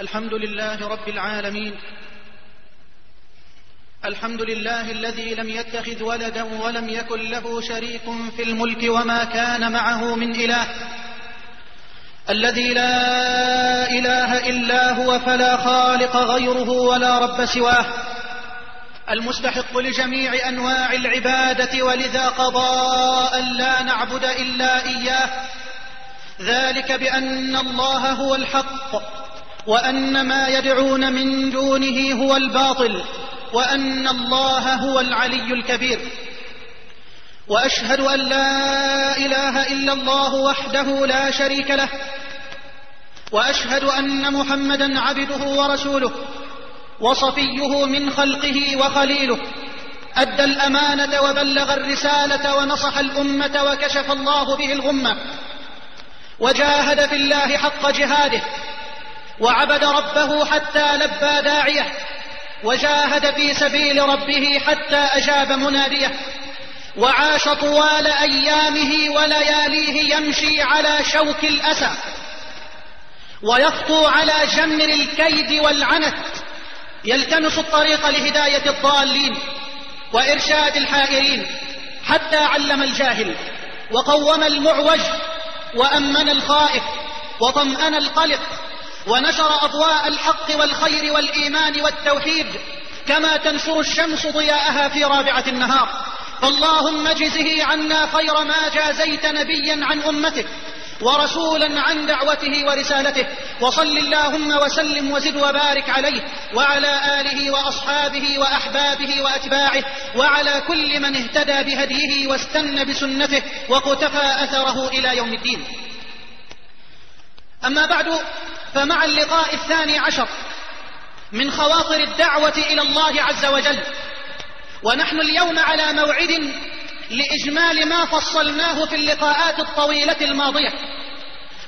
الحمد لله رب العالمين. الحمد لله الذي لم يتخذ ولدا ولم يكن له شريك في الملك وما كان معه من إله. الذي لا إله إلا هو فلا خالق غيره ولا رب سواه. المستحق لجميع أنواع العبادة ولذا قضى أن لا نعبد إلا إياه. ذلك بأن الله هو الحق. وأن ما يدعون من دونه هو الباطل وأن الله هو العلي الكبير. وأشهد أن لا إله إلا الله وحده لا شريك له وأشهد أن محمدا عبده ورسوله وصفيه من خلقه وخليله. أدى الأمانة وبلغ الرسالة ونصح الأمة وكشف الله به الغمة. وجاهد في الله حق جهاده. وعبد ربه حتى لبى داعيه وجاهد في سبيل ربه حتى أجاب مناديه وعاش طوال أيامه ولياليه يمشي على شوك الأسى ويخطو على جمر الكيد والعنت يلتمس الطريق لهداية الضالين وإرشاد الحائرين حتى علم الجاهل وقوم المعوج وأمن الخائف وطمأن القلق ونشر أضواء الحق والخير والإيمان والتوحيد كما تنشر الشمس ضياءها في رابعة النهار. فاللهم اجزه عنا خير ما جازيت نبيا عن أمته ورسولا عن دعوته ورسالته. وصل اللهم وسلم وزد وبارك عليه وعلى آله وأصحابه وأحبابه وأتباعه وعلى كل من اهتدى بهديه واستنى بسنته وقتفى أثره إلى يوم الدين. أما بعد فمع اللقاء الثاني عشر من خواطر الدعوة إلى الله عز وجل ونحن اليوم على موعد لإجمال ما فصلناه في اللقاءات الطويلة الماضية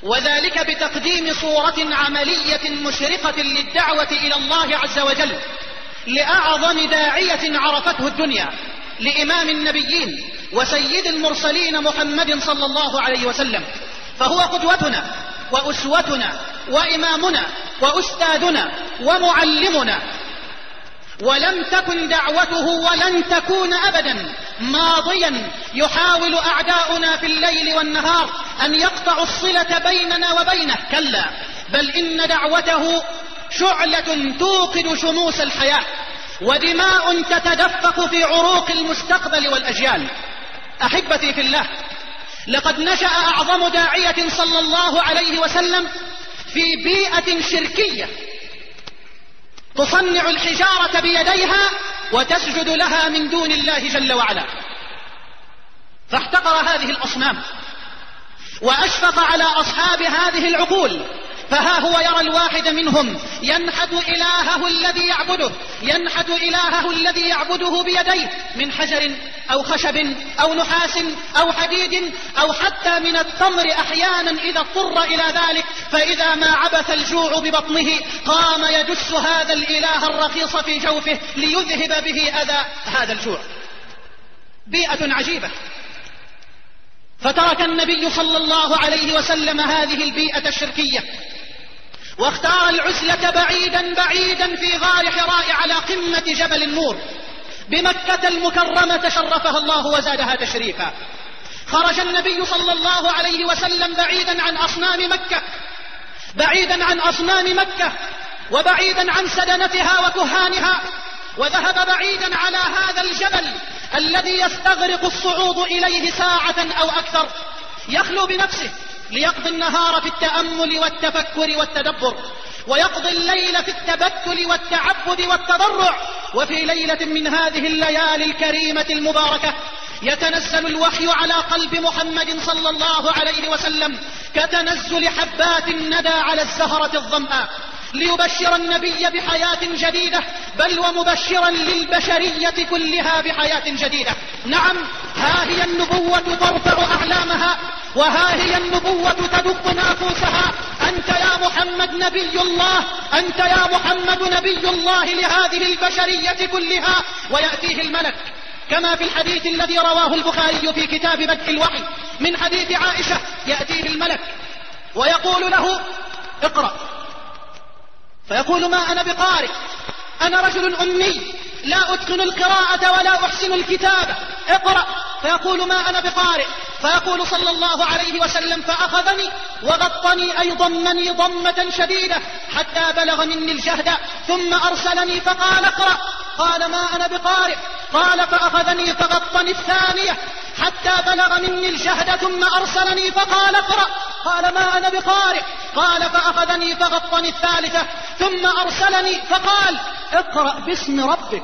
وذلك بتقديم صورة عملية مشرقة للدعوة إلى الله عز وجل لأعظم داعية عرفته الدنيا لإمام النبيين وسيد المرسلين محمد صلى الله عليه وسلم فهو قدوتنا. وأسوتنا وإمامنا وأستاذنا ومعلمنا. ولم تكن دعوته ولن تكون ابدا. ماضيا يحاول أعداؤنا في الليل والنهار أن يقطعوا الصلة بيننا وبينه. كلا بل إن دعوته شعلة توقد شموس الحياة ودماء تتدفق في عروق المستقبل والأجيال. أحبتي في الله لقد نشأ أعظم داعية صلى الله عليه وسلم في بيئة شركية. تصنع الحجارة بيديها وتسجد لها من دون الله جل وعلا. فاحتقر هذه الأصنام وأشفق على أصحاب هذه العقول. فها هو يرى الواحد منهم. ينحت إلهه الذي يعبده. ينحت إلهه الذي يعبده بيديه من حجر أو خشب أو نحاس أو حديد أو حتى من التمر أحيانا إذا اضطر إلى ذلك. فإذا ما عبث الجوع ببطنه قام يدس هذا الإله الرخيص في جوفه ليذهب به أذى هذا الجوع. بيئة عجيبة. فترك النبي صلى الله عليه وسلم هذه البيئة الشركية. واختار العزلة بعيدا بعيدا في غار حراء على قمة جبل النور. بمكة المكرمة شرفها الله وزادها تشريفا. خرج النبي صلى الله عليه وسلم بعيدا عن أصنام مكة. بعيدا عن أصنام مكة. وبعيدا عن سدنتها وكهانها. وذهب بعيدا على هذا الجبل الذي يستغرق الصعود إليه ساعة أو أكثر. يخلو بنفسه. ليقضي النهار في التأمل والتفكر والتدبر ويقضي الليل في التبتل والتعبد والتضرع وفي ليلة من هذه الليالي الكريمة المباركة يتنزل الوحي على قلب محمد صلى الله عليه وسلم كتنزل حبات الندى على الزهرة الظماء ليبشر النبي بحياة جديدة بل ومبشرا للبشرية كلها بحياة جديدة. نعم ها هي النبوة ترفع أعلامها وها هي النبوة تدق نافوسها. أنت يا محمد نبي الله أنت يا محمد نبي الله لهذه البشرية كلها. ويأتيه الملك كما في الحديث الذي رواه البخاري في كتاب بدء الوحي. من حديث عائشة يأتيه الملك ويقول له اقرأ. فيقول ما أنا بقارئ. أنا رجل أمي. لا أتقن القراءة ولا أحسن الكتابة. اقرأ فيقول ما أنا بقارئ. فيقول صلى الله عليه وسلم فأخذني وغطني أي ضمني ضمة شديدة حتى بلغ مني الجهد ثم أرسلني فقال اقرأ. قال ما أنا بقارئ. قال فأخذني فغطني الثانية حتى بلغ مني الجهد ثم أرسلني فقال اقرأ. قال ما أنا بقارئ. قال فأخذني فغطني الثالثة ثم أرسلني فقال اقرأ باسم ربك.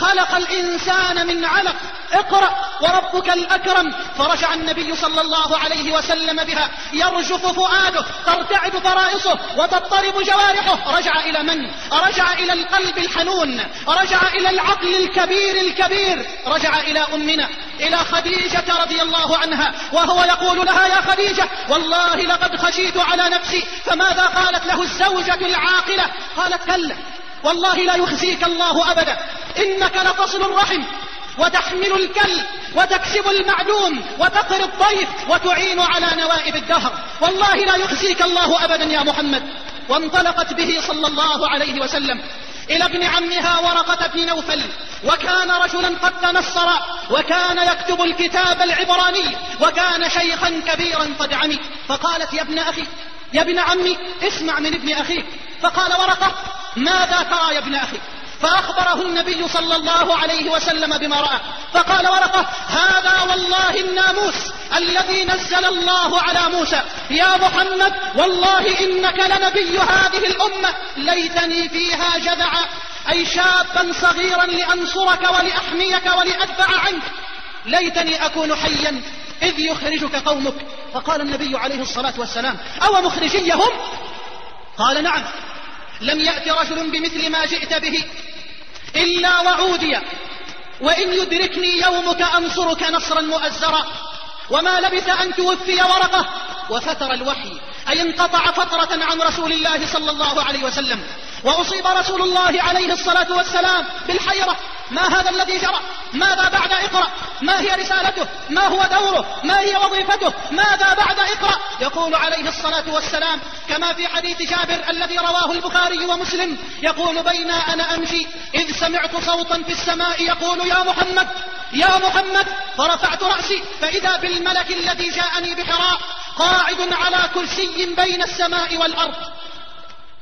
خلق الإنسان من علق. اقرأ. وربك الأكرم. فرجع النبي صلى الله عليه وسلم بها. يرجف فؤاده. ترتعد فرائصه. وتضطرب جوارحه. رجع إلى من؟ رجع إلى القلب الحنون. رجع إلى العقل الكبير الكبير. رجع إلى أمنا. إلى خديجة رضي الله عنها. وهو يقول لها يا خديجة والله لقد خشيت على نفسي. فماذا قالت له الزوجة العاقلة؟ قالت كلا والله لا يخزيك الله أبدا. إنك لتصل الرحم وتحمل الكل وتكسب المعدوم وتقر الضيف وتعين على نوائب الدهر. والله لا يخزيك الله أبدا يا محمد. وانطلقت به صلى الله عليه وسلم إلى ابن عمها ورقة بن نوفل. وكان رجلا قد تنصر وكان يكتب الكتاب العبراني وكان شيخا كبيرا قد عمي. فقالت يا ابن أخي يا ابن عمي اسمع من ابن أخيك. فقال ورقة ماذا ترى يا ابن أخي؟ فأخبره النبي صلى الله عليه وسلم بما رأى. فقال ورقة هذا والله الناموس الذي نزل الله على موسى. يا محمد والله إنك لنبي هذه الأمة. ليتني فيها جذعا. أي شابا صغيرا لأنصرك ولأحميك ولأدفع عنك. ليتني أكون حيا إذ يخرجك قومك. فقال النبي عليه الصلاة والسلام أو مخرجيهم؟ قال نعم. لم يأت رجل بمثل ما جئت به إلا وعودي وإن يدركني يومك أنصرك نصرا مؤزرا وما لبث أن توفي ورقة وفتر الوحي أي انقطع فترة عن رسول الله صلى الله عليه وسلم. وأصيب رسول الله عليه الصلاة والسلام بالحيرة. ما هذا الذي جرى؟ ماذا بعد إقرأ؟ ما هي رسالته؟ ما هو دوره؟ ما هي وظيفته؟ ماذا بعد إقرأ؟ يقول عليه الصلاة والسلام كما في حديث جابر الذي رواه البخاري ومسلم يقول بين أنا أمشي إذ سمعت صوتا في السماء يقول يا محمد يا محمد فرفعت رأسي فإذا بالملك الذي جاءني بحراء قاعد على كرسي بين السماء والأرض.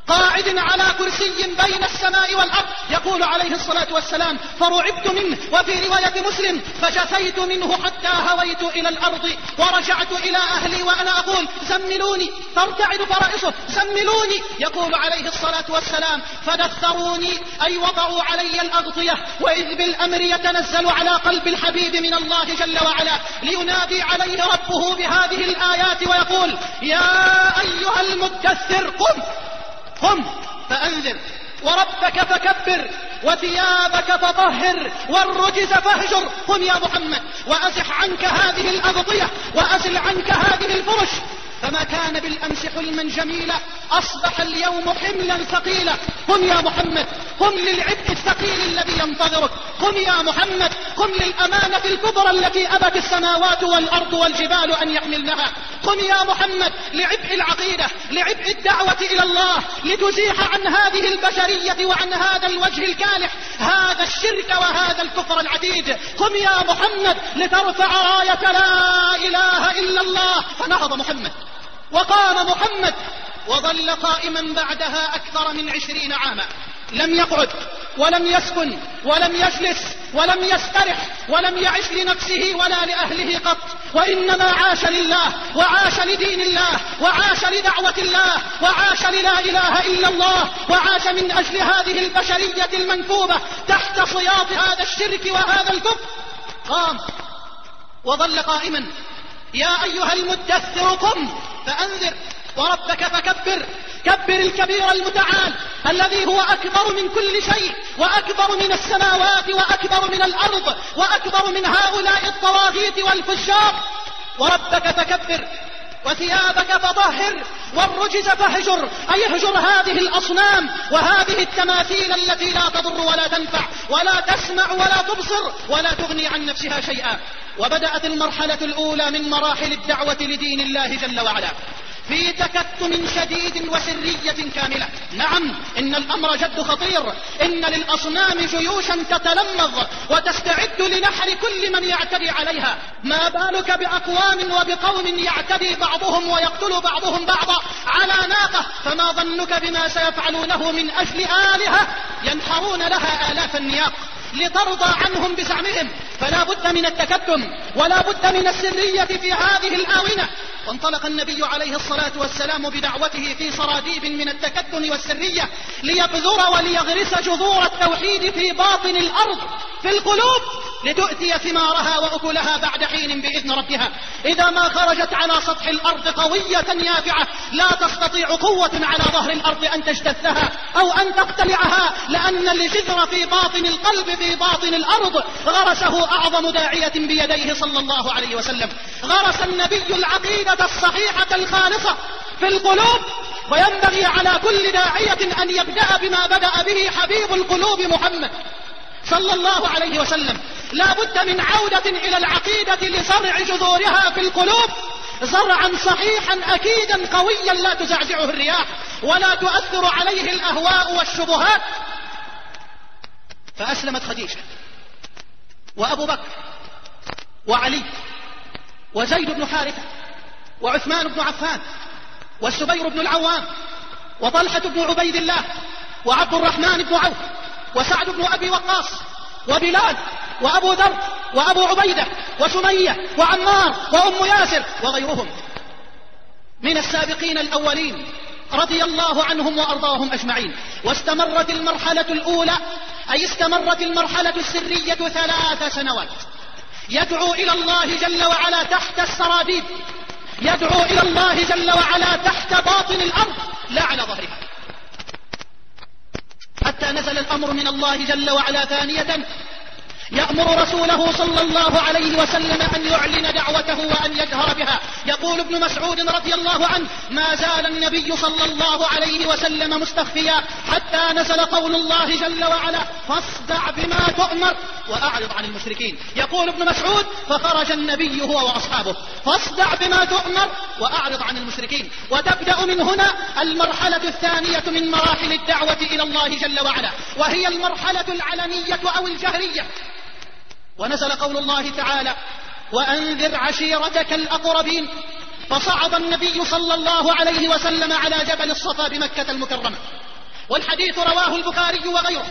قاعد على كرسي بين السماء والأرض. يقول عليه الصلاة والسلام فرعبت منه وفي رواية مسلم فجثيت منه حتى هويت إلى الأرض ورجعت إلى أهلي وأنا أقول زملوني ترتعد فرائصه زملوني يقول عليه الصلاة والسلام فدثروني أي وضعوا علي الأغطية وإذ بالأمر يتنزل على قلب الحبيب من الله جل وعلا لينادي عليه ربه بهذه الآيات ويقول يا أيها المدثر قم. قم فأنذر وربك فكبر وثيابك فطهر والرجز فاهجر قم يا محمد وأزح عنك هذه الأغطية وأزل عنك هذه الفرش فما كان بالأمس حلما جميلا أصبح اليوم حملا ثقيلا. قم يا محمد قم للعبء الثقيل الذي ينتظرك. قم يا محمد قم للأمانة الكبرى التي أبت السماوات والأرض والجبال أن يحملنها. قم يا محمد لعبء العقيدة لعبء الدعوة إلى الله لتزيح عن هذه البشرية وعن هذا الوجه الكالح هذا الشرك وهذا الكفر العتيد قم يا محمد لترفع راية لا إله إلا الله. فنهض محمد. وقام محمد وظل قائما بعدها أكثر من عشرين عاما. لم يقعد ولم يسكن ولم يجلس ولم يسترح ولم يعش لنفسه ولا لأهله قط. وإنما عاش لله وعاش لدين الله وعاش لدعوة الله وعاش للا إله إلا الله وعاش من أجل هذه البشرية المنكوبة تحت صياط هذا الشرك وهذا الكفر. قام. وظل قائما. يا أيها المدثر قم فأنذر. وربك فكبر. كبر الكبير المتعال الذي هو أكبر من كل شيء وأكبر من السماوات وأكبر من الأرض وأكبر من هؤلاء الطواغيت والفجار. وربك فكبر وثيابك فطهر والرجز فاهجر. أي اهجر هذه الأصنام وهذه التماثيل التي لا تضر ولا تنفع ولا تسمع ولا تبصر ولا تغني عن نفسها شيئا. وبدأت المرحلة الأولى من مراحل الدعوة لدين الله جل وعلا. في تكتم شديد وسرية كاملة. نعم إن الأمر جد خطير. إن للأصنام جيوشا تتلمظ وتستعد لنحر كل من يعتدي عليها. ما بالك بأقوام وبقوم يعتدي بعضهم ويقتل بعضهم بعضا؟ على ناقة. فما ظنك بما سيفعلونه من أجل آلهة؟ ينحرون لها آلاف النياق. لترضى عنهم بزعمهم. فلا بد من التكتم ولا بد من السرية في هذه الآونة. وانطلق النبي عليه الصلاة والسلام بدعوته في صراديب من التكتم والسرية ليبذر وليغرس جذور التوحيد في باطن الأرض في القلوب لتؤتي ثمارها وأكلها بعد حين بإذن ربها. إذا ما خرجت على سطح الأرض قوية يافعة لا تستطيع قوة على ظهر الأرض أن تجتثها أو أن تقتلعها لأن الجذر في باطن القلب في باطن الأرض غرسه أعظم داعية بيديه صلى الله عليه وسلم. غرس النبي العقيدة الصحيحة الخالصة في القلوب وينبغي على كل داعية أن يبدأ بما بدأ به حبيب القلوب محمد. صلى الله عليه وسلم. لا بد من عودة إلى العقيدة لزرع جذورها في القلوب زرعا صحيحا أكيدا قويا لا تزعزعه الرياح ولا تؤثر عليه الأهواء والشبهات. فأسلمت خديجة وأبو بكر وعلي وزيد بن حارثة وعثمان بن عفان والزبير بن العوام وطلحة بن عبيد الله وعبد الرحمن بن عوف وسعد بن أبي وقاص وبلال وأبو ذر وأبو عبيدة وسمية وعمار وأم ياسر وغيرهم من السابقين الأولين رضي الله عنهم وأرضاهم أجمعين. واستمرت المرحلة الأولى أي استمرت المرحلة السرية ثلاث سنوات. يدعو إلى الله جل وعلا تحت السراديب. يدعو إلى الله جل وعلا تحت باطن الأرض لا على ظهرها. حتى نزل الأمر من الله جل وعلا ثانية يأمر رسوله صلى الله عليه وسلم أن يعلن دعوته وأن يجهر بها. يقول ابن مسعود رضي الله عنه ما زال النبي صلى الله عليه وسلم مستخفيا حتى نزل قول الله جل وعلا فاصدع بما تؤمر وأعرض عن المشركين. يقول ابن مسعود فخرج النبي هو وأصحابه. فاصدع بما تؤمر وأعرض عن المشركين. وتبدأ من هنا المرحلة الثانية من مراحل الدعوة إلى الله جل وعلا وهي المرحلة العلنية أو الجهرية. ونزل قول الله تعالى وأنذر عشيرتك الأقربين. فصعد النبي صلى الله عليه وسلم على جبل الصفا بمكة المكرمة. والحديث رواه البخاري وغيره.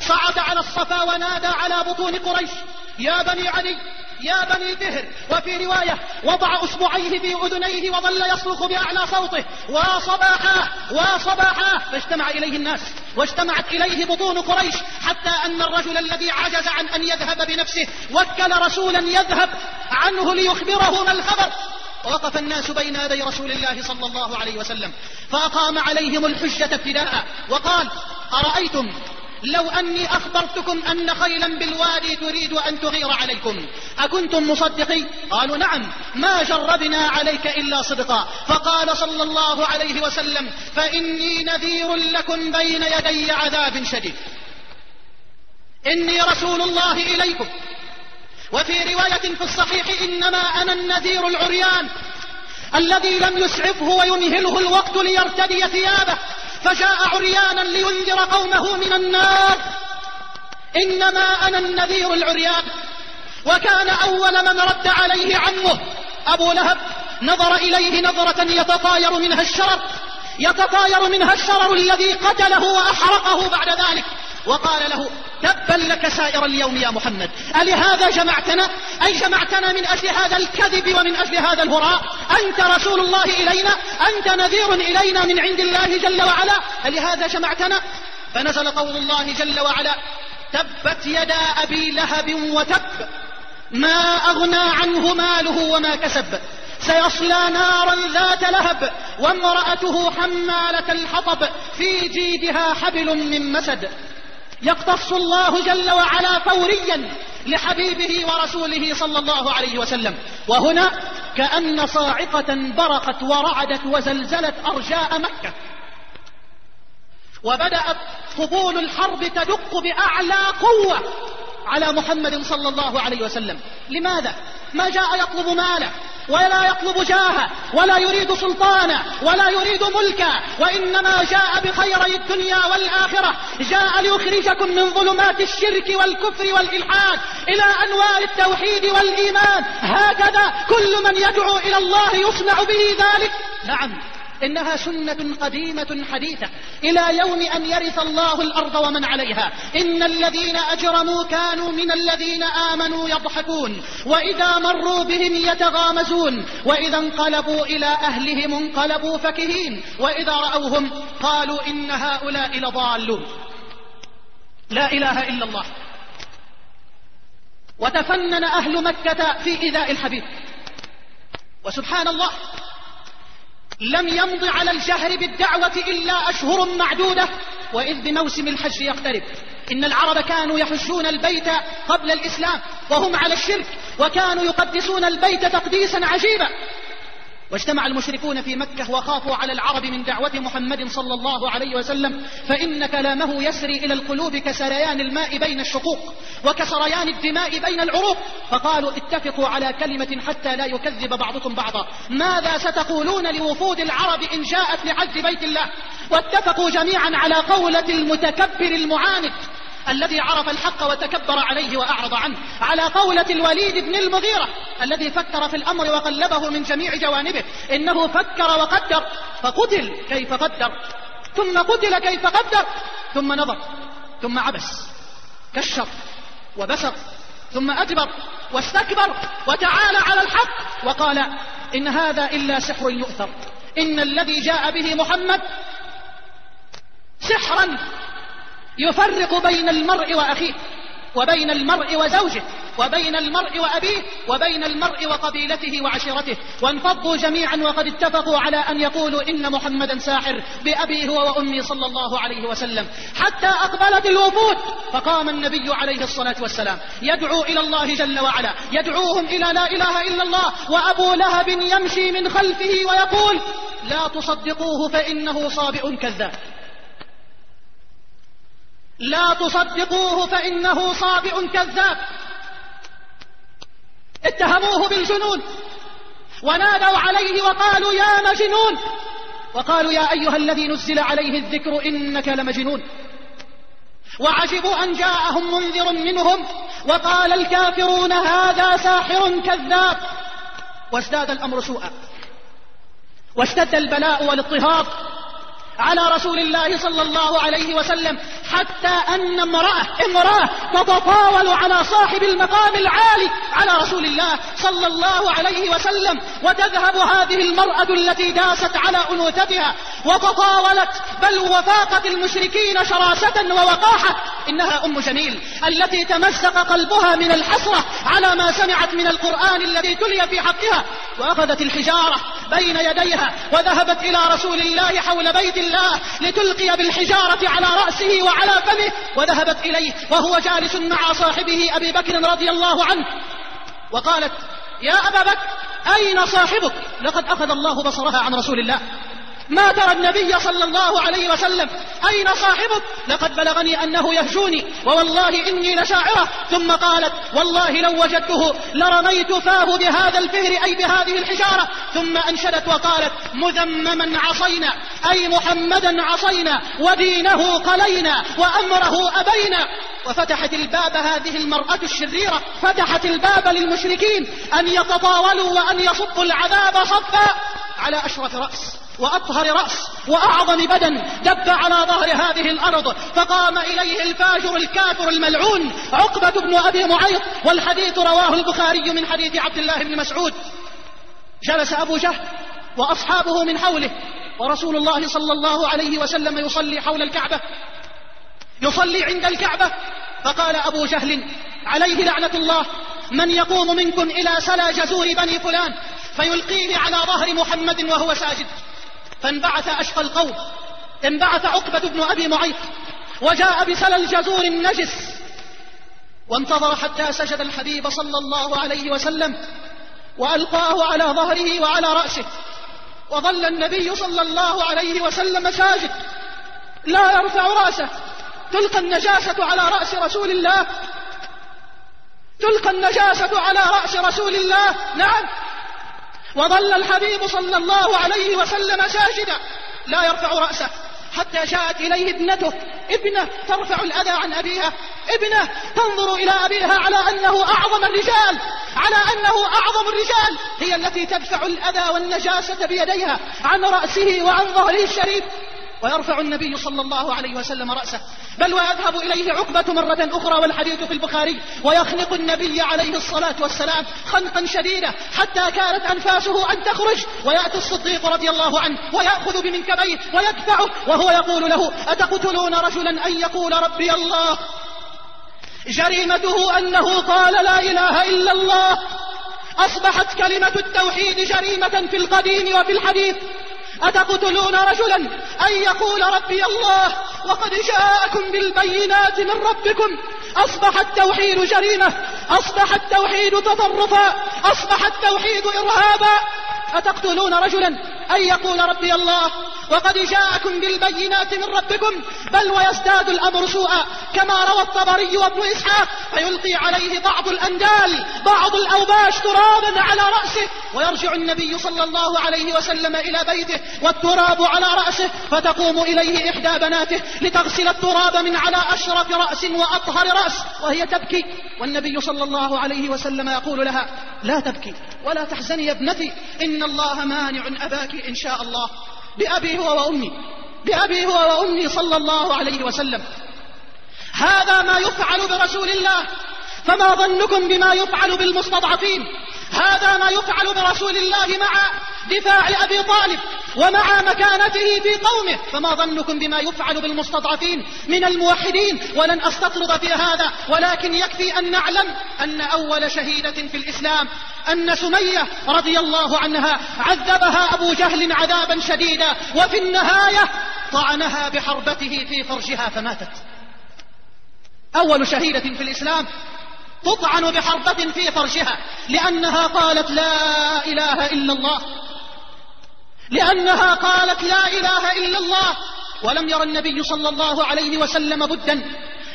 صعد على الصفا ونادى على بطون قريش يا بني علي يا بني فهر وفي رواية وضع أصبعيه في أذنيه وظل يصرخ بأعلى صوته. وصباحا وصباحا فاجتمع إليه الناس. واجتمعت إليه بطون قريش حتى أن الرجل الذي عجز عن أن يذهب بنفسه وكل رسولا يذهب عنه ليخبره ما الخبر. ووقف الناس بين يدي رسول الله صلى الله عليه وسلم فأقام عليهم الحجة ابتداء وقال أرأيتم لو أني أخبرتكم أن خيلا بالوادي تريد أن تغير عليكم. أكنتم مصدقين قالوا نعم. ما جربنا عليك إلا صدقا. فقال صلى الله عليه وسلم فإني نذير لكم بين يدي عذاب شديد. إني رسول الله إليكم. وفي رواية في الصحيح إنما أنا النذير العريان الذي لم يسعفه ويمهله الوقت ليرتدي ثيابه. فجاء عريانا لينذر قومه من النار. إنما أنا النذير العريان. وكان أول من رد عليه عمه. أبو لهب نظر إليه نظرة يتطاير منها الشرر. يتطاير منها الشرر الذي قتله وأحرقه بعد ذلك. وقال له تبا لك سائر اليوم يا محمد. ألهذا جمعتنا؟ أي جمعتنا من أجل هذا الكذب ومن أجل هذا الهراء؟ أنت رسول الله إلينا؟ أنت نذير إلينا من عند الله جل وعلا؟ ألهذا جمعتنا؟ فنزل قول الله جل وعلا تبت يدا أبي لهب وتب ما أغنى عنه ماله وما كسب. سيصلى نارا ذات لهب وامرأته حمالة الحطب في جيدها حبل من مسد. يقتص الله جل وعلا فوريا لحبيبه ورسوله صلى الله عليه وسلم. وهنا كأن صاعقة برقت ورعدت وزلزلت أرجاء مكة. وبدأت طبول الحرب تدق بأعلى قوة على محمد صلى الله عليه وسلم. لماذا؟ ما جاء يطلب ماله. ولا يطلب جاها ولا يريد سلطانا ولا يريد ملكا وإنما جاء بخيري الدنيا والآخرة. جاء ليخرجكم من ظلمات الشرك والكفر والإلحاد إلى أنوار التوحيد والإيمان. هكذا كل من يدعو إلى الله يصنع به ذلك. نعم. إنها سنة قديمة حديثة. إلى يوم أن يرث الله الأرض ومن عليها. إن الذين أجرموا كانوا من الذين آمنوا يضحكون. وإذا مروا بهم يتغامزون. وإذا انقلبوا إلى أهلهم انقلبوا فكهين. وإذا رأوهم قالوا إن هؤلاء لضالون. لا إله إلا الله. وتفنن أهل مكة في إيذاء الحبيب. وسبحان الله. لم يمض على الجهر بالدعوة إلا أشهر معدودة. وإذ بموسم الحج يقترب. إن العرب كانوا يحجون البيت قبل الإسلام وهم على الشرك وكانوا يقدسون البيت تقديسا عجيبا. واجتمع المشركون في مكة وخافوا على العرب من دعوة محمد صلى الله عليه وسلم فإن كلامه يسري إلى القلوب كسريان الماء بين الشقوق وكسريان الدماء بين العروق. فقالوا اتفقوا على كلمة حتى لا يكذب بعضكم بعضا. ماذا ستقولون لوفود العرب إن جاءت لحج بيت الله؟ واتفقوا جميعا على قولة المتكبر المعاند. الذي عرف الحق وتكبر عليه وأعرض عنه على قولة الوليد بن المغيرة الذي فكر في الأمر وقلبه من جميع جوانبه إنه فكر وقدر فقتل كيف قدر ثم قتل كيف قدر ثم نظر ثم عبس كشر وبسط ثم أدبر واستكبر وتعالى على الحق وقال إن هذا إلا سحر يؤثر إن الذي جاء به محمد سحرا يفرق بين المرء وأخيه وبين المرء وزوجه وبين المرء وأبيه وبين المرء وقبيلته وعشيرته. وانفضوا جميعا وقد اتفقوا على أن يقولوا إن محمدا ساحر بأبي هو وأمي صلى الله عليه وسلم. حتى أقبلت الوفود فقام النبي عليه الصلاة والسلام. يدعو إلى الله جل وعلا. يدعوهم إلى لا إله إلا الله. وأبو لهب يمشي من خلفه ويقول لا تصدقوه فإنه صابئ كذاب. لا تصدقوه فإنه صابئ كذاب. اتهموه بالجنون. ونادوا عليه وقالوا يا مجنون. وقالوا يا أيها الذي نزل عليه الذكر إنك لمجنون. وعجبوا أن جاءهم منذر منهم وقال الكافرون هذا ساحر كذاب. وازداد الأمر سوءا. واشتد البلاء والاضطهاد. على رسول الله صلى الله عليه وسلم حتى أن امرأة امرأة تتطاول على صاحب المقام العالي على رسول الله صلى الله عليه وسلم وتذهب هذه المرأة التي داست على أنوثتها وتطاولت بل وفاقت المشركين شراسة ووقاحة. إنها أم جميل التي تمزق قلبها من الحسرة على ما سمعت من القرآن الذي تلي في حقها وأخذت الحجارة بين يديها وذهبت إلى رسول الله حول بيت الله لتلقي بالحجارة على رأسه وعلى فمه وذهبت إليه وهو جالس مع صاحبه أبي بكر رضي الله عنه وقالت يا أبا بكر أين صاحبك؟ لقد أخذ الله بصرها عن رسول الله. ما ترى النبي صلى الله عليه وسلم أين صاحبك؟ لقد بلغني أنه يهجوني ووالله إني لشاعرة. ثم قالت والله لو وجدته لرميت فاه بهذا الفهر أي بهذه الحجارة. ثم أنشدت وقالت مذمما عصينا أي محمدا عصينا ودينه قلينا وأمره أبينا. وفتحت الباب هذه المرأة الشريرة فتحت الباب للمشركين أن يتطاولوا وأن يصبوا العذاب صفا على أشرف رأس. وأطهر رأس وأعظم بدن دب على ظهر هذه الأرض فقام إليه الفاجر الكافر الملعون عقبة بن أبي معيط والحديث رواه البخاري من حديث عبد الله بن مسعود. جلس أبو جهل وأصحابه من حوله ورسول الله صلى الله عليه وسلم يصلي حول الكعبة يصلي عند الكعبة فقال أبو جهل عليه لعنة الله من يقوم منكم إلى سلا جزور بني فلان فيلقيه على ظهر محمد وهو ساجد. فانبعث أشقى القوم. انبعث عقبة بن أبي معيط. وجاء بسل الجزور النجس. وانتظر حتى سجد الحبيب صلى الله عليه وسلم. وألقاه على ظهره وعلى رأسه. وظل النبي صلى الله عليه وسلم ساجد. لا يرفع رأسه. تلقى النجاسة على رأس رسول الله. تلقى النجاسة على رأس رسول الله. نعم. وظل الحبيب صلى الله عليه وسلم ساجدا لا يرفع رأسه حتى جاءت إليه ابنته ابنة ترفع الأذى عن أبيها ابنة تنظر إلى أبيها على أنه أعظم الرجال على أنه أعظم الرجال هي التي تدفع الأذى والنجاسة بيديها عن رأسه وعن ظهره الشريف. ويرفع النبي صلى الله عليه وسلم رأسه. بل ويذهب إليه عقبة مرة أخرى والحديث في البخاري ويخنق النبي عليه الصلاة والسلام خنقا شديدا حتى كانت أنفاسه أن تخرج. ويأتي الصديق رضي الله عنه ويأخذ بمنكبيه ويدفعه وهو يقول له أتقتلون رجلا أن يقول ربي الله؟ جريمته أنه قال لا إله إلا الله. أصبحت كلمة التوحيد جريمة في القديم وفي الحديث. أتقتلون رجلا؟ أن يقول ربي الله وقد جاءكم بالبينات من ربكم أصبح التوحيد جريمة أصبح التوحيد تطرفا أصبح التوحيد إرهابا. أتقتلون رجلا؟ أن يقول ربي الله وقد جاءكم بالبينات من ربكم بل ويزداد الأمر سوءا كما روى الطبري وابن إسحاق فيلقي عليه بعض الأندال بعض الأوباش ترابا على رأسه ويرجع النبي صلى الله عليه وسلم إلى بيته والتراب على رأسه فتقوم إليه إحدى بناته لتغسل التراب من على أشرف رأس وأطهر رأس وهي تبكي والنبي صلى الله عليه وسلم يقول لها لا تبكي ولا تحزني يا ابنتي إن الله مانع أباك إن شاء الله. بأبي هو وأمي. بأبي هو وأمي صلى الله عليه وسلم. هذا ما يفعل برسول الله. فما ظنكم بما يفعل بالمستضعفين؟ هذا ما يفعل برسول الله مع دفاع أبي طالب ومع مكانته في قومه. فما ظنكم بما يفعل بالمستضعفين من الموحدين؟ ولن أستطرد في هذا ولكن يكفي أن نعلم أن أول شهيدة في الإسلام أن سمية رضي الله عنها عذبها أبو جهل عذابا شديدا وفي النهاية طعنها بحربته في فرجها فماتت. أول شهيدة في الإسلام تطعن بحربة في فرجها لأنها قالت لا إله إلا الله. لأنها قالت لا إله إلا الله. ولم ير النبي صلى الله عليه وسلم بدا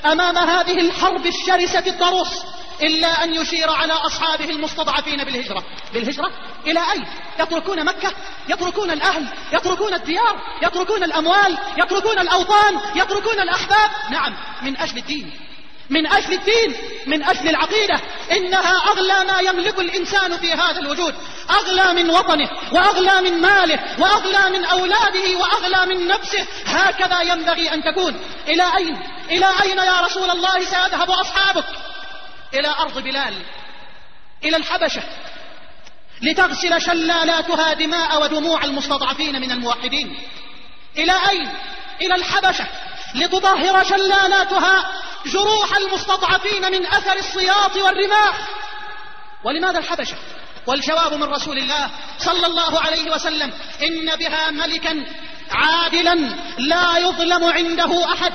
أمام هذه الحرب الشرسة الضروس إلا أن يشير على أصحابه المستضعفين بالهجرة. بالهجرة؟ إلى أين؟ يتركون مكة؟ يتركون الأهل؟ يتركون الديار؟ يتركون الأموال؟ يتركون الأوطان؟ يتركون الأحباب؟ نعم من أجل الدين. من أجل الدين من أجل العقيدة. إنها أغلى ما يملك الإنسان في هذا الوجود. أغلى من وطنه وأغلى من ماله وأغلى من أولاده وأغلى من نفسه. هكذا ينبغي أن تكون. إلى أين؟ إلى أين يا رسول الله سيذهب أصحابك؟ إلى أرض بلال. إلى الحبشة. لتغسل شلالاتها دماء ودموع المستضعفين من الموحدين. إلى أين؟ إلى الحبشة. لتطهر شلالاتها جروح المستضعفين من أثر الصياط والرماح. ولماذا الحبشة؟ والجواب من رسول الله صلى الله عليه وسلم إن بها ملكا عادلا لا يظلم عنده أحد.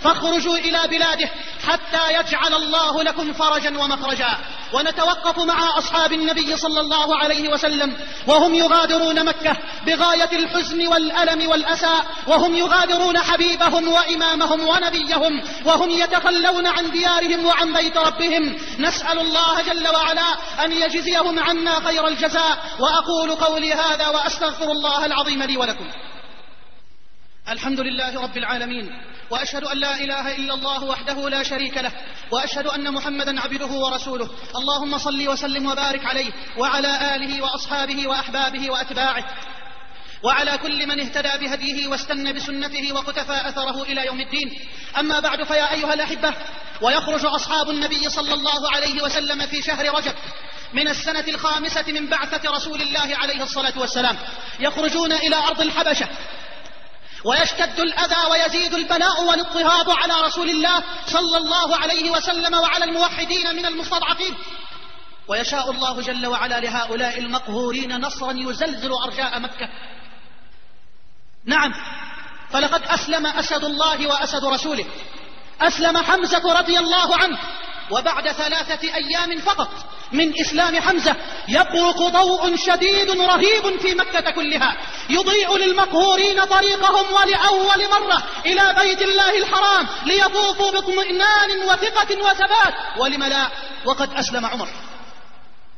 فاخرجوا إلى بلاده حتى يجعل الله لكم فرجا ومخرجا. ونتوقف مع أصحاب النبي صلى الله عليه وسلم وهم يغادرون مكة بغاية الحزن والألم والأسى وهم يغادرون حبيبهم وإمامهم ونبيهم وهم يتخلون عن ديارهم وعن بيت ربهم. نسأل الله جل وعلا أن يجزيهم عنا خير الجزاء وأقول قولي هذا وأستغفر الله العظيم لي ولكم. الحمد لله رب العالمين. وأشهد أن لا إله إلا الله وحده لا شريك له وأشهد أن محمدا عبده ورسوله. اللهم صل وسلم وبارك عليه وعلى آله وأصحابه وأحبابه وأتباعه. وعلى كل من اهتدى بهديه واستنى بسنته وقتفى أثره إلى يوم الدين. أما بعد فيا أيها الأحبة ويخرج أصحاب النبي صلى الله عليه وسلم في شهر رجب من السنة الخامسة من بعثة رسول الله عليه الصلاة والسلام. يخرجون إلى أرض الحبشة. ويشتد الأذى ويزيد البلاء والاضطهاد على رسول الله صلى الله عليه وسلم وعلى الموحدين من المستضعفين. ويشاء الله جل وعلا لهؤلاء المقهورين نصرا يزلزل أرجاء مكة. نعم فلقد أسلم أسد الله وأسد رسوله. أسلم حمزة رضي الله عنه. وبعد ثلاثة أيام فقط من إسلام حمزة يبرق ضوء شديد رهيب في مكة كلها يضيء للمقهورين طريقهم ولأول مرة إلى بيت الله الحرام ليطوفوا باطمئنان وثقة وثبات ولم لا وقد أسلم عمر.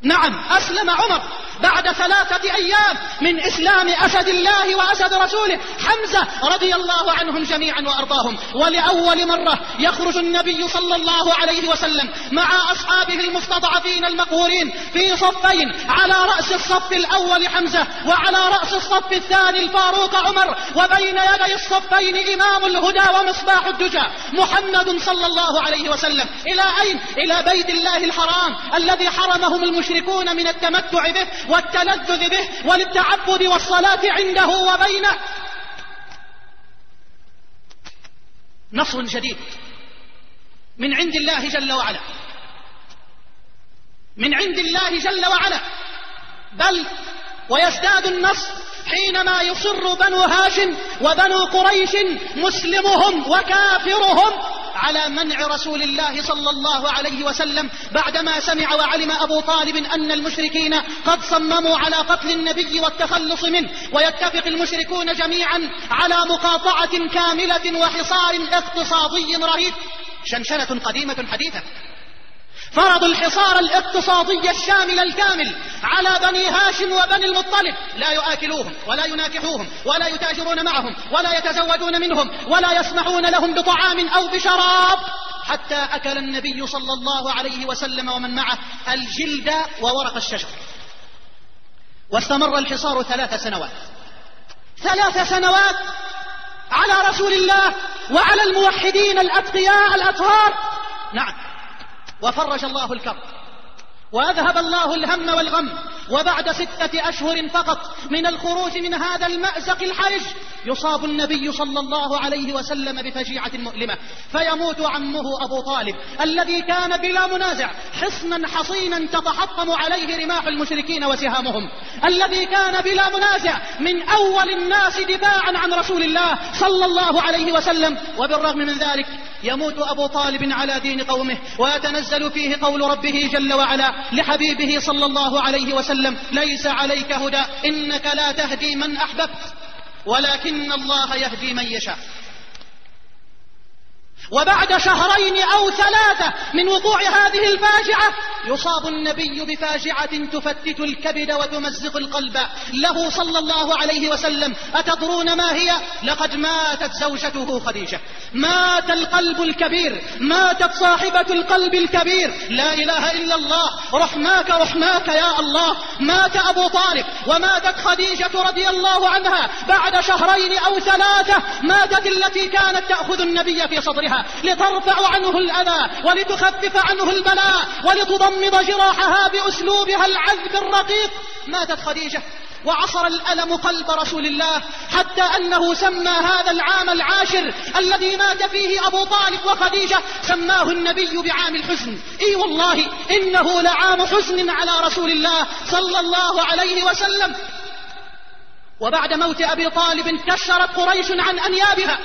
نعم أسلم عمر بعد ثلاثة أيام من إسلام أسد الله وأسد رسوله. حمزة رضي الله عنهم جميعا وأرضاهم. ولأول مرة يخرج النبي صلى الله عليه وسلم مع أصحابه المستضعفين المقهورين في صفين على رأس الصف الأول حمزة وعلى رأس الصف الثاني الفاروق عمر وبين يدي الصفين إمام الهدى ومصباح الدجى محمد صلى الله عليه وسلم. إلى أين؟ إلى بيت الله الحرام الذي حرمهم المشركون من التمتع به والتلذذ به وللتعبد والصلاة عنده وبينه نصر جديد من عند الله جل وعلا. من عند الله جل وعلا. بل ويزداد النصر حينما يصر بنو هاشم وبنو قريش مسلمهم وكافرهم على منع رسول الله صلى الله عليه وسلم بعدما سمع وعلم أبو طالب أن المشركين قد صمموا على قتل النبي والتخلص منه ويتفق المشركون جميعا على مقاطعة كاملة وحصار اقتصادي رهيب. شنشنة قديمة حديثة فرضوا الحصار الاقتصادي الشامل الكامل على بني هاشم وبني المطلب. لا يآكلوهم ولا يناكحوهم ولا يتاجرون معهم ولا يتزوجون منهم ولا يسمحون لهم بطعام أو بشراب حتى أكل النبي صلى الله عليه وسلم ومن معه الجلد وورق الشجر. واستمر الحصار ثلاث سنوات. ثلاث سنوات على رسول الله وعلى الموحدين الأتقياء الأطهار نعم. وفرج الله الكرب. وأذهب الله الهم والغم. وبعد ستة أشهر فقط من الخروج من هذا المأزق الحرج يصاب النبي صلى الله عليه وسلم بفجيعة مؤلمة. فيموت عمه أبو طالب الذي كان بلا منازع حصنا حصينا تتحطم عليه رماح المشركين وسهامهم. الذي كان بلا منازع من أول الناس دفاعا عن رسول الله صلى الله عليه وسلم. وبالرغم من ذلك يموت أبو طالب على دين قومه ويتنزل فيه قول ربه جل وعلا لحبيبه صلى الله عليه وسلم ليس عليك هدى إنك لا تهدي من أحببت ولكن الله يهدي من يشاء. وبعد شهرين أو ثلاثة من وقوع هذه الفاجعة يصاب النبي بفاجعة تفتت الكبد وتمزق القلب. له صلى الله عليه وسلم أتدرون ما هي؟ لقد ماتت زوجته خديجة. مات القلب الكبير ماتت صاحبة القلب الكبير. لا إله إلا الله رحماك رحماك يا الله. مات أبو طالب وماتت خديجة رضي الله عنها. بعد شهرين أو ثلاثة ماتت التي كانت تأخذ النبي في صدرها. لترفع عنه الأذى ولتخفف عنه البلاء ولتضمد جراحها بأسلوبها العذب الرقيق. ماتت خديجة وعصر الألم قلب رسول الله حتى أنه سمى هذا العام العاشر الذي مات فيه أبو طالب وخديجة. سماه النبي بعام الحزن. إي والله إنه لعام حزن على رسول الله صلى الله عليه وسلم. وبعد موت أبي طالب كشرت قريش عن أنيابها.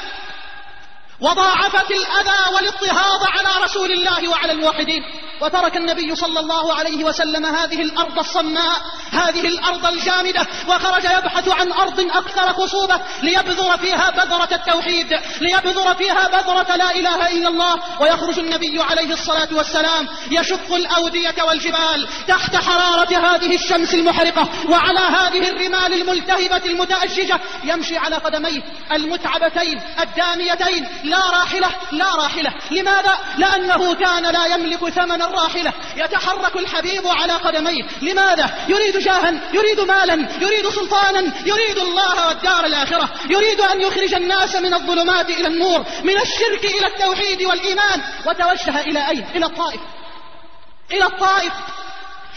وضاعفت الأذى والاضطهاد على رسول الله وعلى الموحدين. وترك النبي صلى الله عليه وسلم هذه الأرض الصماء هذه الأرض الجامدة وخرج يبحث عن أرض أكثر خصوبة ليبذر فيها بذرة التوحيد ليبذر فيها بذرة لا إله إلا الله. ويخرج النبي عليه الصلاة والسلام يشق الأودية والجبال تحت حرارة هذه الشمس المحرقة وعلى هذه الرمال الملتهبة المتأججة يمشي على قدميه المتعبتين الداميتين لا راحلة لا راحلة. لماذا؟ لأنه كان لا يملك ثمن الراحلة يتحرك الحبيب على قدميه. لماذا؟ يريد جاها يريد مالا يريد سلطانا يريد الله والدار الآخرة. يريد أن يخرج الناس من الظلمات إلى النور من الشرك إلى التوحيد والإيمان. وتوجه إلى أين؟ إلى الطائف. إلى الطائف.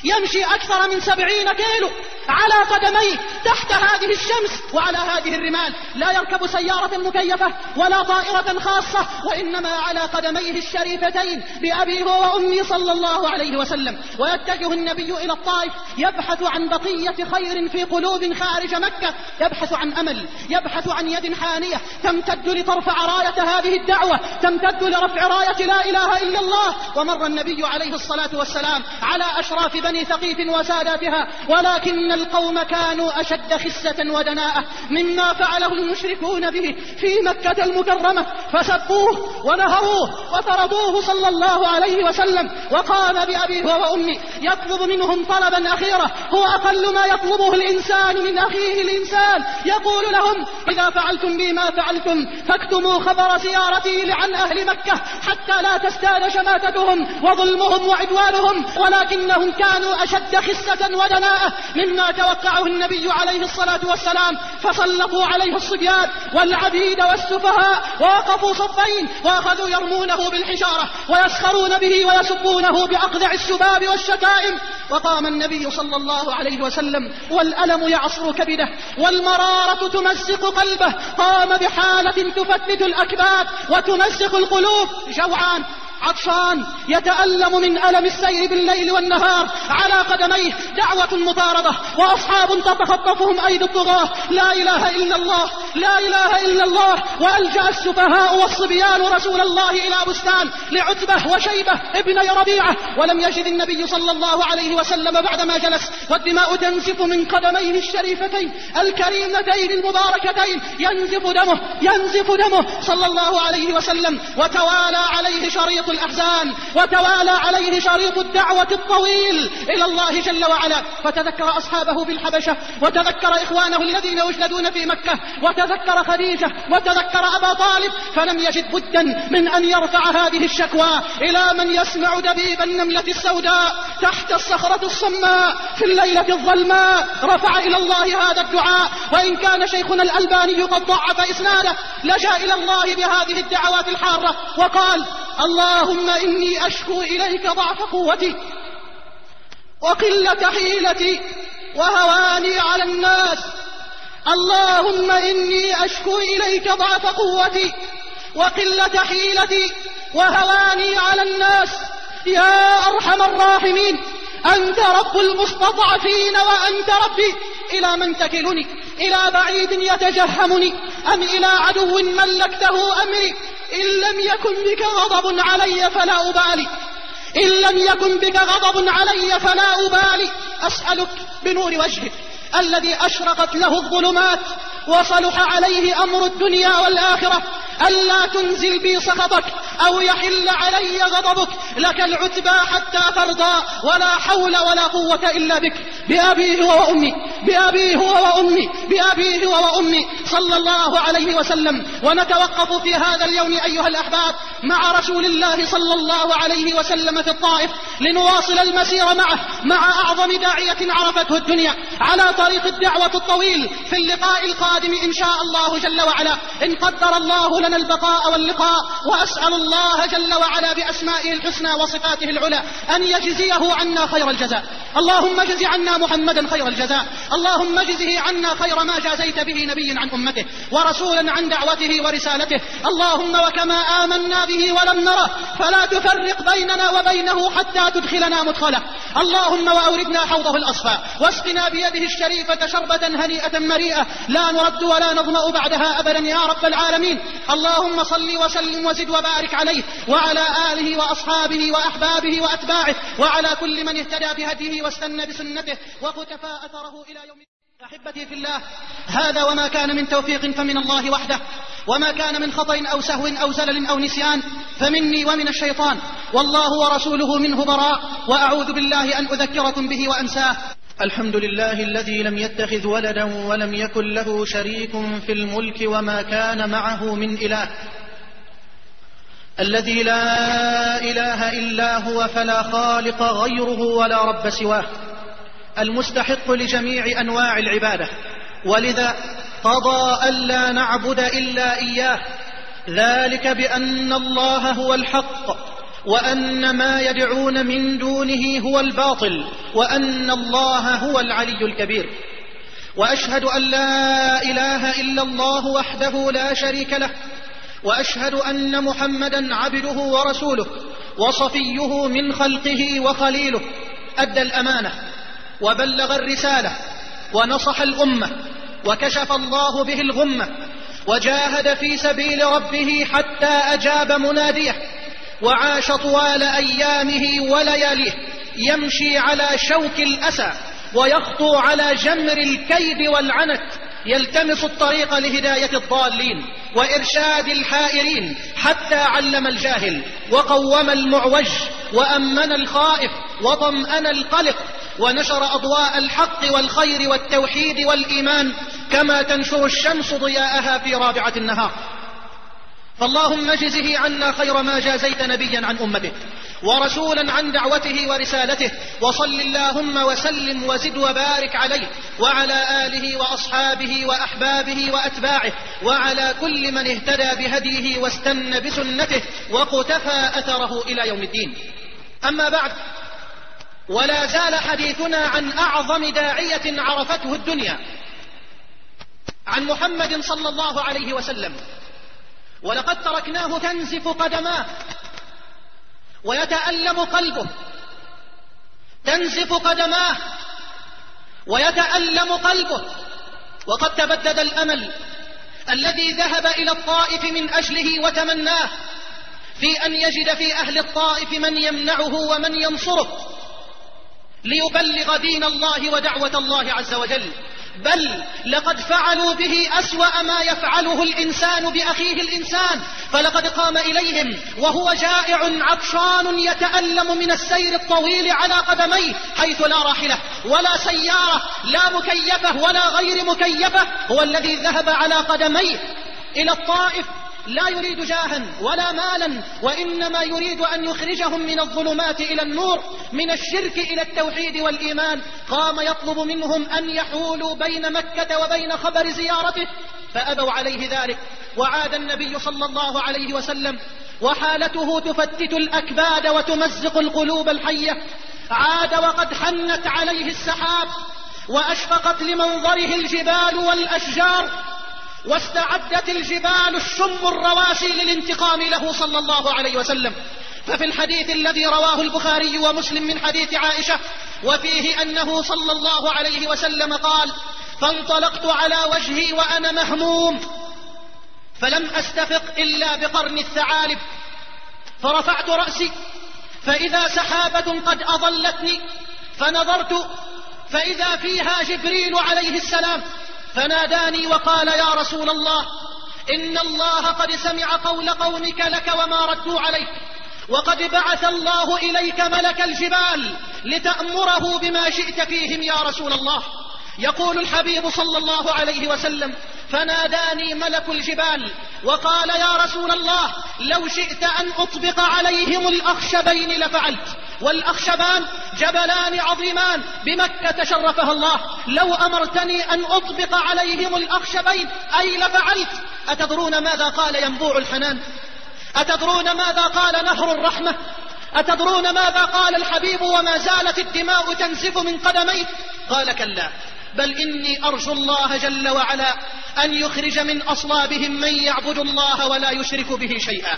يمشي أكثر من سبعين كيلو. على قدميه تحت هذه الشمس وعلى هذه الرمال. لا يركب سيارة مكيفة ولا طائرة خاصة وإنما على قدميه الشريفتين بأبيه وأمي صلى الله عليه وسلم. ويتجه النبي إلى الطائف يبحث عن بقية خير في قلوب خارج مكة. يبحث عن أمل يبحث عن يد حانية. تمتد لترفع راية هذه الدعوة تمتد لرفع راية لا إله إلا الله. ومر النبي عليه الصلاة والسلام على أشراف بني ثقيف وساداتها ولكن القوم كانوا أشد خسة ودناءة مما فعله المشركون به في مكة المكرمة. فسبوه ونهروه وطردوه صلى الله عليه وسلم. وقام بأبيه وأمي يطلب منهم طلبا أخيرا. هو أقل ما يطلبه الإنسان من أخيه الإنسان. يقول لهم إذا فعلتم بي ما فعلتم فاكتموا خبر سيارتي عن أهل مكة حتى لا تزداد شماتتهم وظلمهم وعدوانهم. ولكنهم كانوا أشد خسة ودناءة مما توقعه النبي عليه الصلاة والسلام فسلطوا عليه الصبيان والعبيد والسفهاء ووقفوا صفين وأخذوا يرمونه بالحجارة ويسخرون به ويسبونه بأقذع السباب والشتائم. وقام النبي صلى الله عليه وسلم والألم يعصر كبده والمرارة تمزق قلبه. قام بحالة تفتت الأكباد وتمزق القلوب جوعان. عطشان يتألم من ألم السير بالليل والنهار على قدميه دعوة مطاردة وأصحاب تتخطفهم أيدي الطغاة. لا إله إلا الله لا إله إلا الله. وألجأ السفهاء والصبيان رسول الله إلى بستان لعتبة وشيبة ابني ربيعة. ولم يجد النبي صلى الله عليه وسلم بعدما جلس. والدماء تنزف من قدميه الشريفتين الكريمتين المباركتين. ينزف دمه ينزف دمه. صلى الله عليه وسلم وتوالى عليه شريط الأحزان وتوالى عليه شريط الدعوة الطويل إلى الله جل وعلا. فتذكر أصحابه في الحبشة وتذكر إخوانه الذين يجلدون في مكة وتذكر خديجة وتذكر أبا طالب. فلم يجد بدا من أن يرفع هذه الشكوى إلى من يسمع دبيب النملة السوداء تحت الصخرة الصماء في الليلة الظلماء. رفع إلى الله هذا الدعاء. وإن كان شيخنا الألباني قد ضعف إسناده لجأ إلى الله بهذه الدعوات الحارة. وقال اللهم إني أشكو إليك ضعف قوتي وقلة حيلتي وهواني على الناس. اللهم إني أشكو إليك ضعف قوتي وقلة حيلتي وهواني على الناس. يا أرحم الراحمين أنت رب المستضعفين وأنت ربي. إلى من تكلني؟ إلى بعيد يتجهمني؟ أم إلى عدو ملكته أمري؟ إن لم يكن بك غضب علي فلا أبالي. إن لم يكن بك غضب علي فلا أبالي. أسألك بنور وجهك. الذي أشرقت له الظلمات وصلح عليه أمر الدنيا والآخرة. ألا تنزل بي سخطك أو يحل علي غضبك. لك العتبى حتى ترضى. ولا حول ولا قوة إلا بك. بأبيه وأمي بأبيه وأمي بأبيه وأمي صلى الله عليه وسلم. ونتوقف في هذا اليوم أيها الأحباب مع رسول الله صلى الله عليه وسلم في الطائف. لنواصل المسير معه مع أعظم داعية عرفته الدنيا. على طريق الدعوة الطويل في اللقاء القادم إن شاء الله جل وعلا. إن قدر الله لنا البقاء واللقاء وأسأل الله جل وعلا بأسمائه الحسنى وصفاته العلى أن يجزيه عنا خير الجزاء. اللهم اجز عنا محمدا خير الجزاء. اللهم اجزه عنا خير ما جازيت به نبيا عن أمته ورسولا عن دعوته ورسالته. اللهم وكما آمنا به ولم نره فلا تفرق بيننا وبينه حتى تدخلنا مدخله اللهم وأوردنا حوضه الأصفى واسقنا بيده الشريفة شربة هنيئة مريئة. لا نرد ولا نظمأ بعدها أبدا يا رب العالمين. اللهم صل وسلم وزد وبارك عليه وعلى آله وأصحابه وأحبابه وأتباعه وعلى كل من اهتدى بهديه واستنى بسنته وقتفى أثره إلى يوم أحبتي في الله هذا وما كان من توفيق فمن الله وحده وما كان من خطأ أو سهو أو زلل أو نسيان فمني ومن الشيطان. والله ورسوله منه براء وأعوذ بالله أن أذكركم به وأنساه. الحمد لله الذي لم يتخذ ولدا ولم يكن له شريك في الملك وما كان معه من إله. الذي لا إله إلا هو فلا خالق غيره ولا رب سواه. المستحق لجميع أنواع العبادة. ولذا قضى ألا نعبد إلا إياه. ذلك بأن الله هو الحق. وأن ما يدعون من دونه هو الباطل وأن الله هو العلي الكبير. وأشهد أن لا إله إلا الله وحده لا شريك له وأشهد أن محمدا عبده ورسوله وصفيه من خلقه وخليله أدى الأمانة وبلغ الرسالة ونصح الأمة وكشف الله به الغمة وجاهد في سبيل ربه حتى أجاب مناديه. وعاش طوال أيامه ولياليه يمشي على شوك الأسى ويخطو على جمر الكيد والعنت يلتمس الطريق لهداية الضالين وإرشاد الحائرين حتى علم الجاهل وقوم المعوج وأمن الخائف وطمأن القلق ونشر أضواء الحق والخير والتوحيد والإيمان كما تنشر الشمس ضياءها في رابعة النهار. فاللهم اجزه عنا خير ما جازيت نبيا عن أمته ورسولا عن دعوته ورسالته وصل اللهم وسلم وزد وبارك عليه وعلى آله وأصحابه وأحبابه وأتباعه وعلى كل من اهتدى بهديه واستنى بسنته وقتفى أثره إلى يوم الدين. أما بعد ولا زال حديثنا عن أعظم داعية عرفته الدنيا عن محمد صلى الله عليه وسلم. ولقد تركناه تنزف قدماه. ويتألم قلبه. تنزف قدماه. ويتألم قلبه. وقد تبدد الأمل الذي ذهب إلى الطائف من أجله وتمناه. في أن يجد في أهل الطائف من يمنعه ومن ينصره. ليبلغ دين الله ودعوة الله عز وجل. بل لقد فعلوا به أسوأ ما يفعله الإنسان بأخيه الإنسان. فلقد قام إليهم وهو جائع عطشان يتألم من السير الطويل على قدميه حيث لا راحلة ولا سيارة لا مكيفة ولا غير مكيفة هو الذي ذهب على قدميه إلى الطائف لا يريد جاها ولا مالا وإنما يريد أن يخرجهم من الظلمات إلى النور من الشرك إلى التوحيد والإيمان. قام يطلب منهم أن يحولوا بين مكة وبين خبر زيارته فأبوا عليه ذلك. وعاد النبي صلى الله عليه وسلم وحالته تفتت الأكباد وتمزق القلوب الحية. عاد وقد حنت عليه السحاب وأشفقت لمنظره الجبال والأشجار. واستعدت الجبال الشم الرواسي للانتقام له صلى الله عليه وسلم. ففي الحديث الذي رواه البخاري ومسلم من حديث عائشة وفيه أنه صلى الله عليه وسلم قال فانطلقت على وجهي وأنا مهموم فلم أستفق إلا بقرن الثعالب فرفعت رأسي فإذا سحابة قد أظلتني فنظرت فإذا فيها جبريل عليه السلام فناداني وقال يا رسول الله إن الله قد سمع قول قومك لك وما ردوا عليك وقد بعث الله إليك ملك الجبال لتأمره بما شئت فيهم يا رسول الله. يقول الحبيب صلى الله عليه وسلم فناداني ملك الجبال وقال يا رسول الله لو شئت أن أطبق عليهم الأخشبين لفعلت. والأخشبان جبلان عظيمان بمكة شرفها الله. لو أمرتني أن أطبق عليهم الأخشبين أي لفعلت. أتدرون ماذا قال ينبوع الحنان؟ أتدرون ماذا قال نهر الرحمة؟ أتدرون ماذا قال الحبيب وما زالت الدماء تنزف من قدميه؟ قال كلا بل إني أرجو الله جل وعلا أن يخرج من أصلابهم من يعبد الله ولا يشرك به شيئا.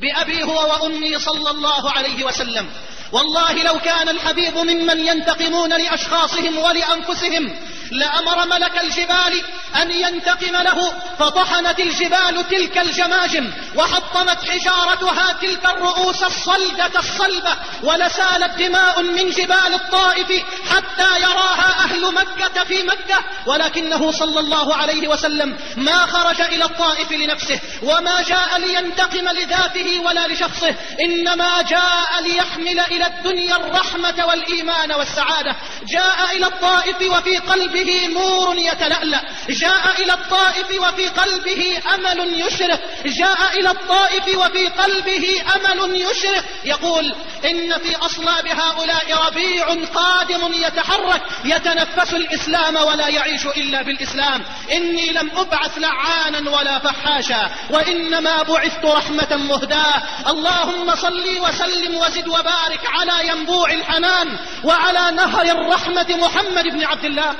بأبي هو وأمي صلى الله عليه وسلم. والله لو كان الحبيب ممن ينتقمون لأشخاصهم ولأنفسهم لأمر ملك الجبال أن ينتقم له فطحنت الجبال تلك الجماجم وحطمت حجارتها تلك الرؤوس الصلدة الصلبة ولسالت دماء من جبال الطائف حتى يراها أهل مكة في مكة ولكنه صلى الله عليه وسلم ما خرج إلى الطائف لنفسه وما جاء لينتقم لذاته ولا لشخصه إنما جاء ليحمل إلى الدنيا الرحمة والإيمان والسعادة. جاء إلى الطائف وفي قلبه نور يتلألأ. جاء إلى الطائف وفي قلبه أمل يشرق. جاء إلى الطائف وفي قلبه أمل يشرق. يقول إن في أصلاب هؤلاء ربيع قادم يتحرك. يتنفس الإسلام ولا يعيش إلا بالإسلام. إني لم أبعث لعانا ولا فحاشا. وإنما بعثت رحمة مهداة. اللهم صل وسلم وزد وبارك على ينبوع الحنان وعلى نهر الرحمة محمد بن عبد الله.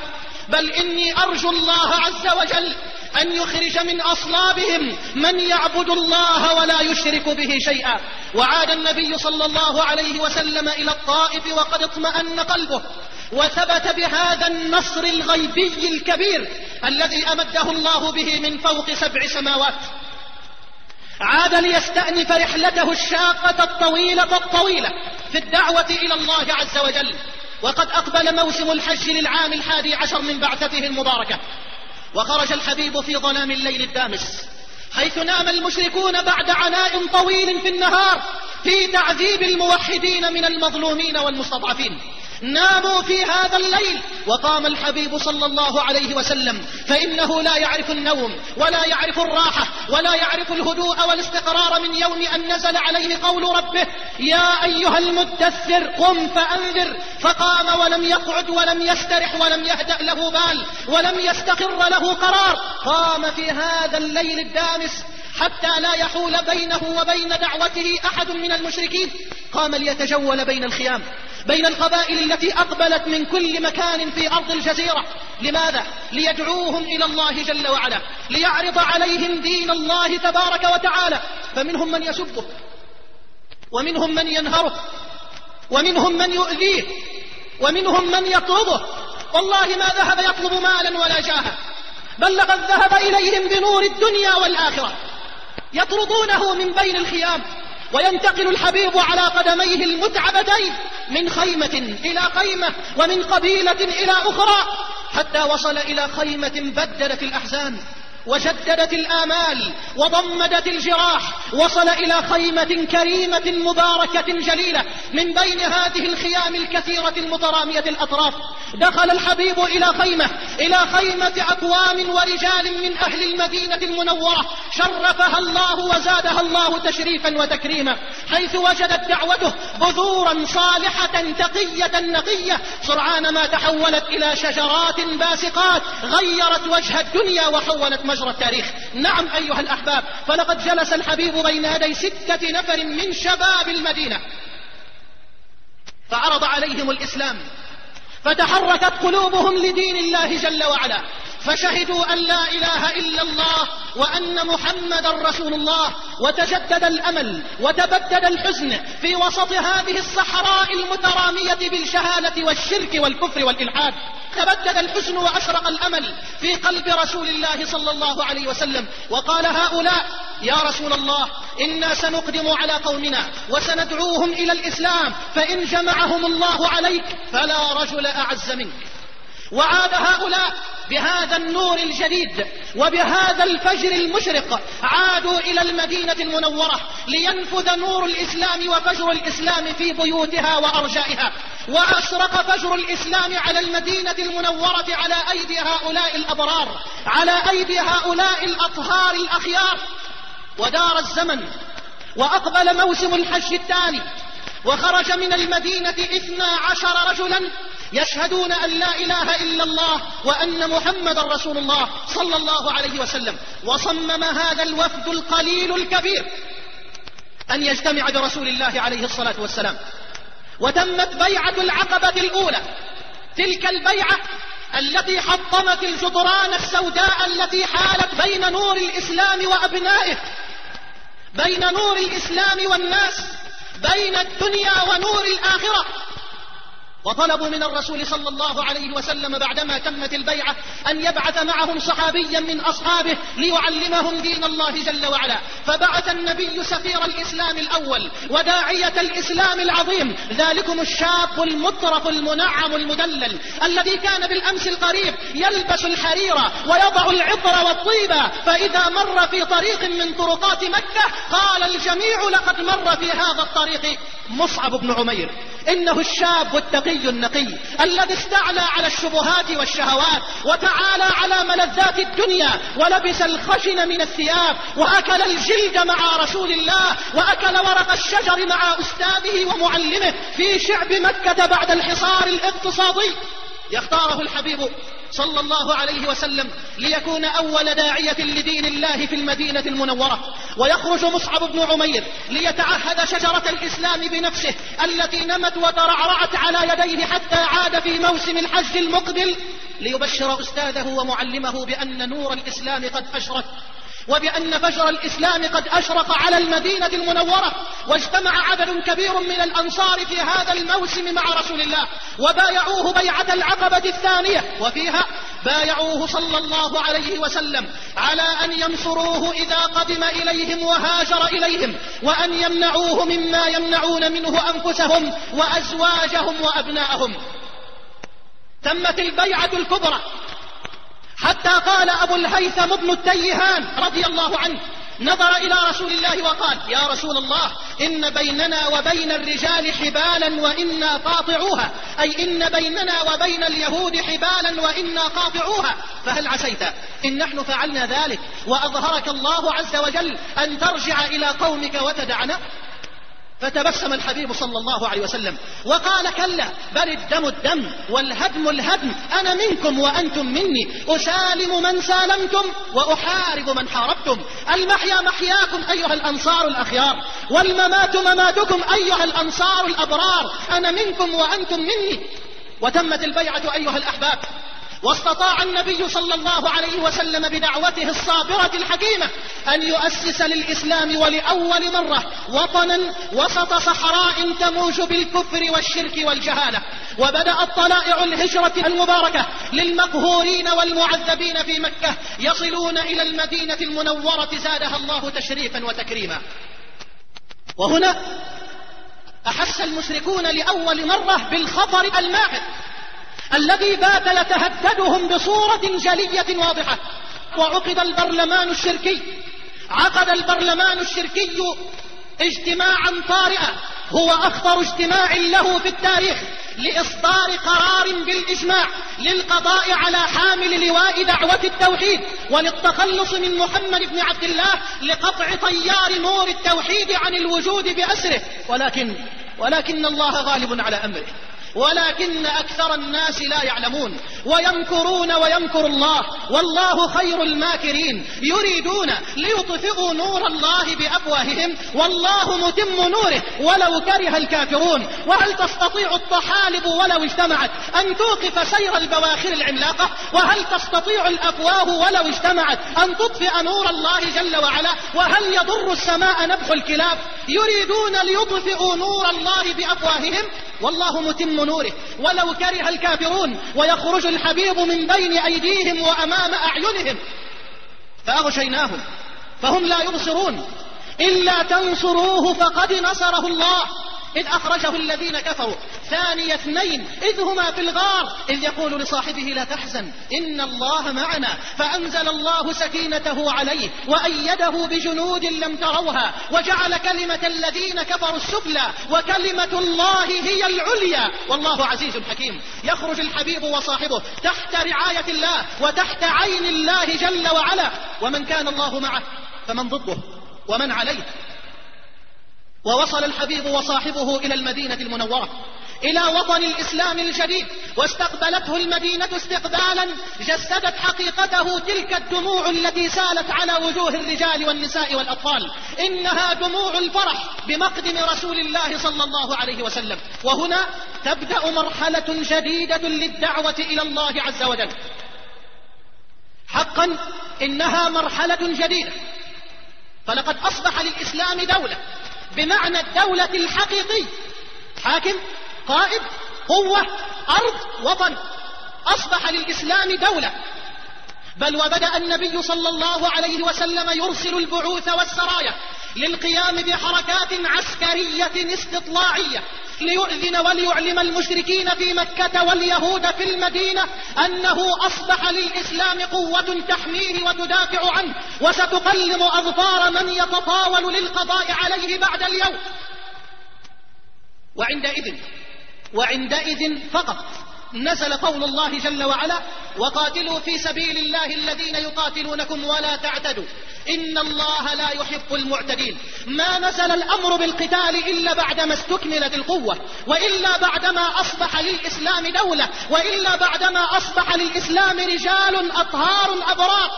بل إني أرجو الله عز وجل أن يخرج من أصلابهم من يعبد الله ولا يشرك به شيئا. وعاد النبي صلى الله عليه وسلم إلى الطائف وقد اطمأن قلبه وثبت بهذا النصر الغيبي الكبير الذي أمده الله به من فوق سبع سماوات. عاد ليستأنف رحلته الشاقة الطويلة الطويلة. في الدعوة إلى الله عز وجل. وقد أقبل موسم الحج للعام الحادي عشر من بعثته المباركة. وخرج الحبيب في ظلام الليل الدامس. حيث نام المشركون بعد عناء طويل في النهار في تعذيب الموحدين من المظلومين والمستضعفين. ناموا في هذا الليل وقام الحبيب صلى الله عليه وسلم فإنه لا يعرف النوم ولا يعرف الراحة ولا يعرف الهدوء والاستقرار من يوم أن نزل عليه قول ربه يا أيها المدثر قم فأنذر فقام ولم يقعد ولم يسترح ولم يهدأ له بال ولم يستقر له قرار قام في هذا الليل الدامس حتى لا يحول بينه وبين دعوته أحد من المشركين قام ليتجول بين الخيام. بين القبائل التي أقبلت من كل مكان في أرض الجزيرة. لماذا؟ ليدعوهم إلى الله جل وعلا. ليعرض عليهم دين الله تبارك وتعالى. فمنهم من يسبه ومنهم من ينهره ومنهم من يؤذيه ومنهم من يطرده والله ما ذهب يطلب مالا ولا جاها. بل لقد ذهب إليهم بنور الدنيا والآخرة. يطردونه من بين الخيام. وينتقل الحبيب على قدميه المتعبتين من خيمة إلى خيمة ومن قبيلة إلى أخرى حتى وصل إلى خيمة بددت الأحزان. وشددت الآمال وضمدت الجراح وصل إلى خيمة كريمة مباركة جليلة من بين هذه الخيام الكثيرة المترامية الأطراف. دخل الحبيب إلى خيمة إلى خيمة أقوام ورجال من أهل المدينة المنورة. شرفها الله وزادها الله تشريفا وتكريما حيث وجدت دعوته بذورا صالحة تقية نقية. سرعان ما تحولت إلى شجرات باسقات غيرت وجه الدنيا وحولت مجرى التاريخ. نعم أيها الأحباب فلقد جلس الحبيب بين يدي ستة نفر من شباب المدينة. فعرض عليهم الإسلام. فتحركت قلوبهم لدين الله جل وعلا. فشهدوا أن لا إله إلا الله وأن محمدا رسول الله وتجدد الأمل وتبدد الحزن في وسط هذه الصحراء المترامية بالشهادة والشرك والكفر والإلحاد. تبدد الحزن وأشرق الأمل في قلب رسول الله صلى الله عليه وسلم. وقال هؤلاء يا رسول الله إنا سنقدم على قومنا وسندعوهم إلى الإسلام فإن جمعهم الله عليك فلا رجل أعز منك. وعاد هؤلاء بهذا النور الجديد وبهذا الفجر المشرق عادوا إلى المدينة المنورة لينفذ نور الإسلام وفجر الإسلام في بيوتها وأرجائها. وأشرق فجر الإسلام على المدينة المنورة على أيدي هؤلاء الأبرار على أيدي هؤلاء الأطهار الأخيار. ودار الزمن وأقبل موسم الحج الثاني وخرج من المدينة اثنا عشر رجلا يشهدون أن لا إله إلا الله وأن محمد رسول الله صلى الله عليه وسلم. وصمم هذا الوفد القليل الكبير أن يجتمع برسول الله عليه الصلاة والسلام. وتمت بيعة العقبة الأولى. تلك البيعة التي حطمت الجدران السوداء التي حالت بين نور الإسلام وأبنائه. بين نور الإسلام والناس. بين الدنيا ونور الآخرة. وطلبوا من الرسول صلى الله عليه وسلم بعدما تمت البيعة أن يبعث معهم صحابيا من أصحابه ليعلمهم دين الله جل وعلا. فبعث النبي سفير الإسلام الأول وداعية الإسلام العظيم. ذلكم الشاب المطرف المنعم المدلل الذي كان بالأمس القريب يلبس الحرير ويضع العطر والطيبة فإذا مر في طريق من طرقات مكة قال الجميع لقد مر في هذا الطريق. مصعب بن عمير. إنه الشاب التقي النقي الذي استعلى على الشبهات والشهوات وتعالى على ملذات الدنيا ولبس الخشن من الثياب وأكل الجلد مع رسول الله وأكل ورق الشجر مع أستاذه ومعلمه في شعب مكة بعد الحصار الاقتصادي. يختاره الحبيب صلى الله عليه وسلم ليكون أول داعية لدين الله في المدينة المنورة. ويخرج مصعب بن عمير ليتعهد شجرة الإسلام بنفسه التي نمت وترعرعت على يديه حتى عاد في موسم الحج المقبل ليبشر أستاذه ومعلمه بأن نور الإسلام قد أشرك وبأن فجر الإسلام قد أشرق على المدينة المنورة واجتمع عدد كبير من الأنصار في هذا الموسم مع رسول الله وبايعوه بيعة العقبة الثانية وفيها بايعوه صلى الله عليه وسلم على أن ينصروه إذا قدم إليهم وهاجر إليهم وأن يمنعوه مما يمنعون منه أنفسهم وأزواجهم وأبناءهم. تمت البيعة الكبرى حتى قال أبو الهيثم بن التيهان رضي الله عنه نظر إلى رسول الله وقال يا رسول الله إن بيننا وبين الرجال حبالا وإنا قاطعوها. أي إن بيننا وبين اليهود حبالا وإنا قاطعوها. فهل عسيت؟ إن نحن فعلنا ذلك وأظهرك الله عز وجل أن ترجع إلى قومك وتدعنا. فتبسم الحبيب صلى الله عليه وسلم وقال كلا بل الدم الدم والهدم الهدم أنا منكم وأنتم مني أسالم من سالمتم وأحارب من حاربتم. المحيا محياكم أيها الأنصار الأخيار والممات مماتكم أيها الأنصار الأبرار أنا منكم وأنتم مني. وتمت البيعة أيها الأحباب. واستطاع النبي صلى الله عليه وسلم بدعوته الصابرة الحكيمة أن يؤسس للإسلام ولأول مرة وطنا وسط صحراء تموج بالكفر والشرك والجهالة. وبدأت طلائع الهجرة المباركة للمقهورين والمعذبين في مكة يصلون إلى المدينة المنورة زادها الله تشريفا وتكريما. وهنا أحس المشركون لأول مرة بالخطر الماحق الذي بات يتهددهم بصورة جلية واضحة. وعقد البرلمان الشركي. عقد البرلمان الشركي اجتماعا طارئا. هو أخطر اجتماع له في التاريخ لإصدار قرار بالإجماع للقضاء على حامل لواء دعوة التوحيد وللتخلص من محمد بن عبد الله لقطع طيار نور التوحيد عن الوجود بأسره. ولكن ولكن الله غالب على أمره. ولكن أكثر الناس لا يعلمون. ويمكرون ويمكر الله. والله خير الماكرين. يريدون ليطفئوا نور الله بأفواههم. والله متم نوره. ولو كره الكافرون. وهل تستطيع الطحالب ولو اجتمعت أن توقف سير البواخر العملاقة؟ وهل تستطيع الأفواه ولو اجتمعت أن تطفئ نور الله جل وعلا؟ وهل يضر السماء نبح الكلاب؟ يريدون ليطفئوا نور الله بأفواههم. والله متم نوره. ولو كره الكافرون ويخرج الحبيب من بين أيديهم وأمام أعينهم. فأغشيناهم فهم لا يبصرون. إلا تنصروه فقد نصره الله. إذ أخرجه الذين كفروا. ثاني اثنين إذ هما في الغار إذ يقول لصاحبه لا تحزن إن الله معنا. فأنزل الله سكينته عليه وأيده بجنود لم تروها وجعل كلمة الذين كفروا السفلى وكلمة الله هي العليا. والله عزيز حكيم. يخرج الحبيب وصاحبه تحت رعاية الله وتحت عين الله جل وعلا. ومن كان الله معه فمن ضده ومن عليه. ووصل الحبيب وصاحبه إلى المدينة المنورة إلى وطن الإسلام الجديد واستقبلته المدينة استقبالا جسدت حقيقته تلك الدموع التي سالت على وجوه الرجال والنساء والأطفال. إنها دموع الفرح بمقدم رسول الله صلى الله عليه وسلم. وهنا تبدأ مرحلة جديدة للدعوة إلى الله عز وجل. حقا إنها مرحلة جديدة. فلقد أصبح للإسلام دولة. بمعنى الدولة الحقيقي. حاكم قائد قوة أرض وطن. أصبح للإسلام دولة. بل وبدأ النبي صلى الله عليه وسلم يرسل البعوث والسرايا للقيام بحركات عسكرية استطلاعية. ليؤذن وليعلم المشركين في مكة واليهود في المدينة أنه أصبح للإسلام قوة تحميه وتدافع عنه وستقلم أظفار من يتطاول للقضاء عليه بعد اليوم. وعندئذ وعندئذ فقط نزل قول الله جل وعلا وقاتلوا في سبيل الله الذين يقاتلونكم ولا تعتدوا. إن الله لا يحب المعتدين. ما نزل الأمر بالقتال إلا بعدما استكملت القوة وإلا بعدما أصبح للإسلام دولة وإلا بعدما أصبح للإسلام رجال أطهار أبرار.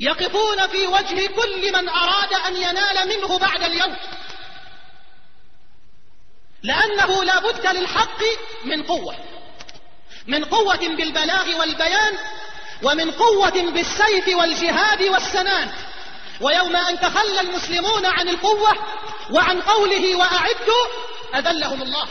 يقفون في وجه كل من أراد أن ينال منه بعد اليوم. لأنه لا بد للحق من قوة. من قوة بالبلاغ والبيان ومن قوة بالسيف والجهاد والسنان. ويوم أن تخلى المسلمون عن القوة وعن قوله وأعدوا أذلهم الله.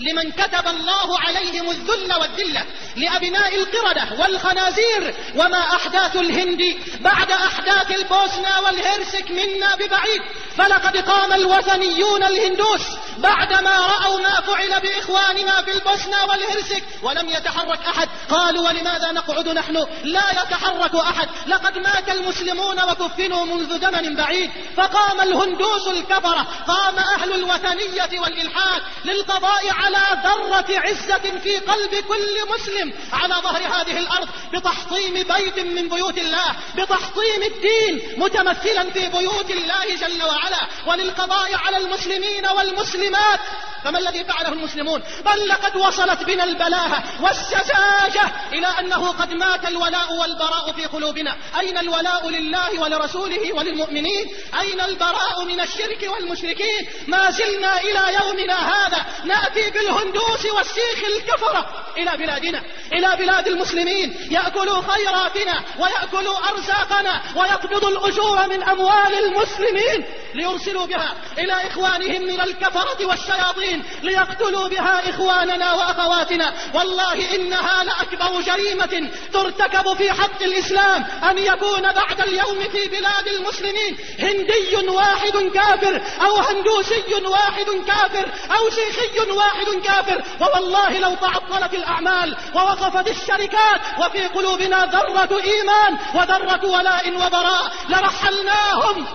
لمن كتب الله عليهم الذل والذلة لأبناء القردة والخنازير وما أحداث الهند بعد أحداث البوسنة والهرسك منا ببعيد. فلقد قام الوثنيون الهندوس بعدما رأوا ما فعل بإخواننا في البوسنة والهرسك ولم يتحرك أحد. قالوا ولماذا نقعد نحن؟ لا يتحرك أحد. لقد مات المسلمون وكفنوا منذ زمن بعيد. فقام الهندوس الكفرة قام أهل الوثنية والإلحاد للقضاء على ذرة عزة في قلب كل مسلم على ظهر هذه الأرض بتحطيم بيت من بيوت الله بتحطيم الدين متمثلا في بيوت الله جل وعلا. وللقضاء على المسلمين والمسلمات. فما الذي فعله المسلمون؟ بل لقد وصلت بنا البلاهة والسذاجة إلى أنه قد مات الولاء والبراء في قلوبنا. أين الولاء لله ولرسوله وللمؤمنين؟ أين البراء من الشرك والمشركين؟ ما زلنا إلى يومنا هذا نأتي بالهندوس والسيخ الكفرة إلى بلادنا إلى بلاد المسلمين. يأكلوا خيراتنا ويأكلوا أرزاقنا ويقبضوا الأجور من أموال المسلمين. ليرسلوا بها إلى إخوانهم من الكفرة والشياطين ليقتلوا بها إخواننا وأخواتنا. والله إنها لأكبر جريمة ترتكب في حق الإسلام أن يكون بعد اليوم في بلاد المسلمين هندي واحد كافر أو هندوسي واحد كافر أو شيخي واحد كافر. ووالله لو تعطلت الأعمال ووقفت الشركات وفي قلوبنا ذرة إيمان وذرة ولاء وبراء لرحلناهم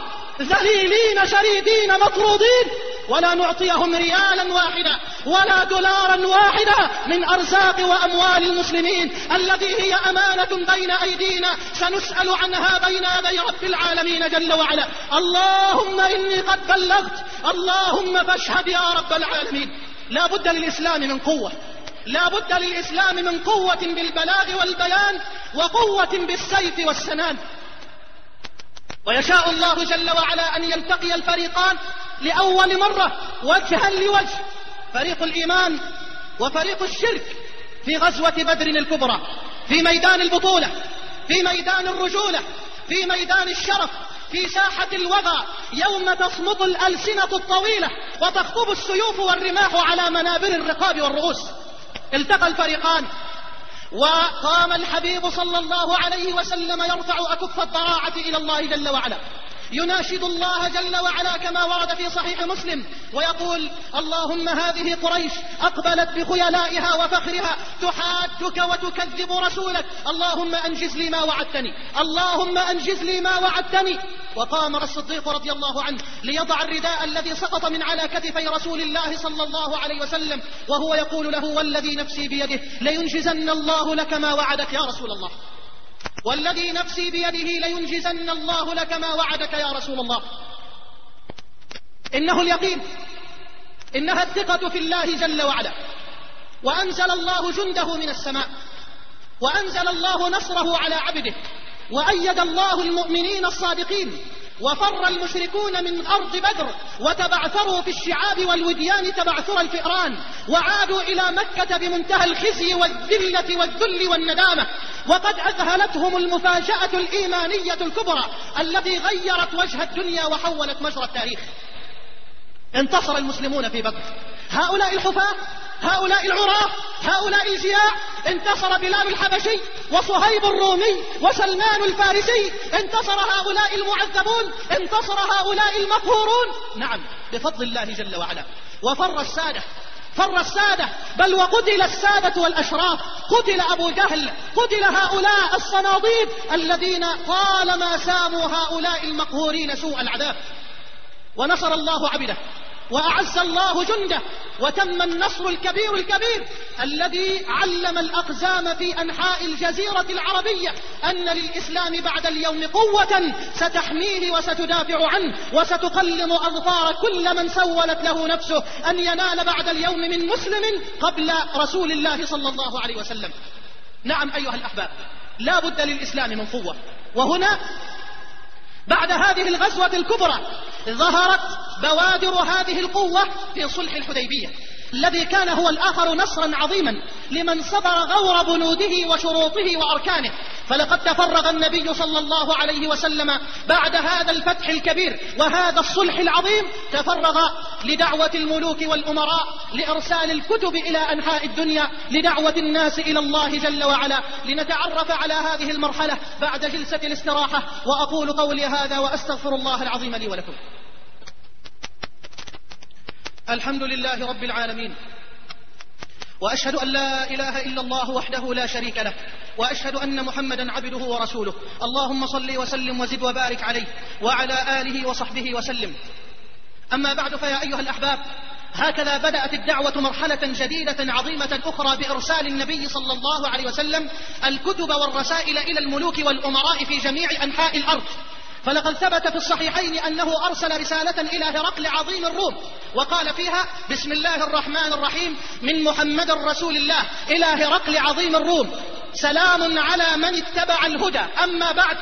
ذليلين شريدين مطرودين ولا نعطيهم ريالا واحدا ولا دولارا واحدا من أرزاق وأموال المسلمين الذي هي أمانة بين أيدينا سنسأل عنها بين يدي رب العالمين جل وعلا. اللهم إني قد بلغت اللهم فاشهد يا رب العالمين. لا بد للإسلام من قوة. لا بد للإسلام من قوة بالبلاغ والبيان وقوة بالسيف والسنان. ويشاء الله جل وعلا أن يلتقي الفريقان لأول مرة وجها لوجه. فريق الإيمان وفريق الشرك في غزوة بدر الكبرى في ميدان البطولة في ميدان الرجولة في ميدان الشرف في ساحة الوغى. يوم تصمت الألسنة الطويلة وتخطب السيوف والرماح على منابر الرقاب والرؤوس. التقى الفريقان وقام الحبيب صلى الله عليه وسلم يرفع أكف الضراعة إلى الله جل وعلا. يناشد الله جل وعلا كما ورد في صحيح مسلم ويقول اللهم هذه قريش أقبلت بخيلائها وفخرها تحادك وتكذب رسولك اللهم أنجز لي ما وعدتني اللهم أنجز لي ما وعدتني. وقام الصديق رضي الله عنه ليضع الرداء الذي سقط من على كتفي رسول الله صلى الله عليه وسلم وهو يقول له والذي نفسي بيده لينجزن الله لك ما وعدك يا رسول الله. والذي نفسي بيده لينجزن الله لك ما وعدك يا رسول الله. إنه اليقين. إنها الثقة في الله جل وعلا. وأنزل الله جنده من السماء. وأنزل الله نصره على عبده. وأيد الله المؤمنين الصادقين. وفر المشركون من أرض بدر وتبعثروا في الشعاب والوديان تبعثر الفئران وعادوا إلى مكة بمنتهى الخزي والذلة والذل والندامة. وقد أذهلتهم المفاجأة الإيمانية الكبرى التي غيرت وجه الدنيا وحولت مجرى التاريخ. انتصر المسلمون في بدر. هؤلاء الحفاة هؤلاء العراة هؤلاء الجياع انتصر بلال الحبشي وصهيب الرومي وسلمان الفارسي انتصر هؤلاء المعذبون انتصر هؤلاء المقهورون. نعم بفضل الله جل وعلا. وفر السادة فر السادة بل وقتل السادة والأشراف. قتل أبو جهل قتل هؤلاء الصناديد الذين طالما ساموا هؤلاء المقهورين سوء العذاب. ونصر الله عبده. وأعز الله جنده وتم النصر الكبير الكبير الذي علم الأقزام في أنحاء الجزيرة العربية أن للإسلام بعد اليوم قوة ستحميه وستدافع عنه وستقلم أظفار كل من سولت له نفسه أن ينال بعد اليوم من مسلم قبل رسول الله صلى الله عليه وسلم. نعم أيها الأحباب لا بد للإسلام من قوة. وهنا بعد هذه الغزوة الكبرى ظهرت بوادر هذه القوة في صلح الحديبية الذي كان هو الآخر نصرا عظيما لمن صبر غور بنوده وشروطه وأركانه. فلقد تفرغ النبي صلى الله عليه وسلم بعد هذا الفتح الكبير وهذا الصلح العظيم تفرغ لدعوة الملوك والأمراء لإرسال الكتب إلى أنحاء الدنيا لدعوة الناس إلى الله جل وعلا. لنتعرف على هذه المرحلة بعد جلسة الاستراحة وأقول قولي هذا وأستغفر الله العظيم لي ولكم. الحمد لله رب العالمين. وأشهد أن لا إله إلا الله وحده لا شريك له وأشهد أن محمدا عبده ورسوله. اللهم صل وسلم وزد وبارك عليه وعلى آله وصحبه وسلم. أما بعد فيا أيها الأحباب هكذا بدأت الدعوة مرحلة جديدة عظيمة أخرى بإرسال النبي صلى الله عليه وسلم الكتب والرسائل إلى الملوك والأمراء في جميع أنحاء الأرض. فلقد ثبت في الصحيحين أنه أرسل رسالة إلى هرقل عظيم الروم وقال فيها بسم الله الرحمن الرحيم من محمد رسول الله إلى هرقل عظيم الروم سلام على من اتبع الهدى أما بعد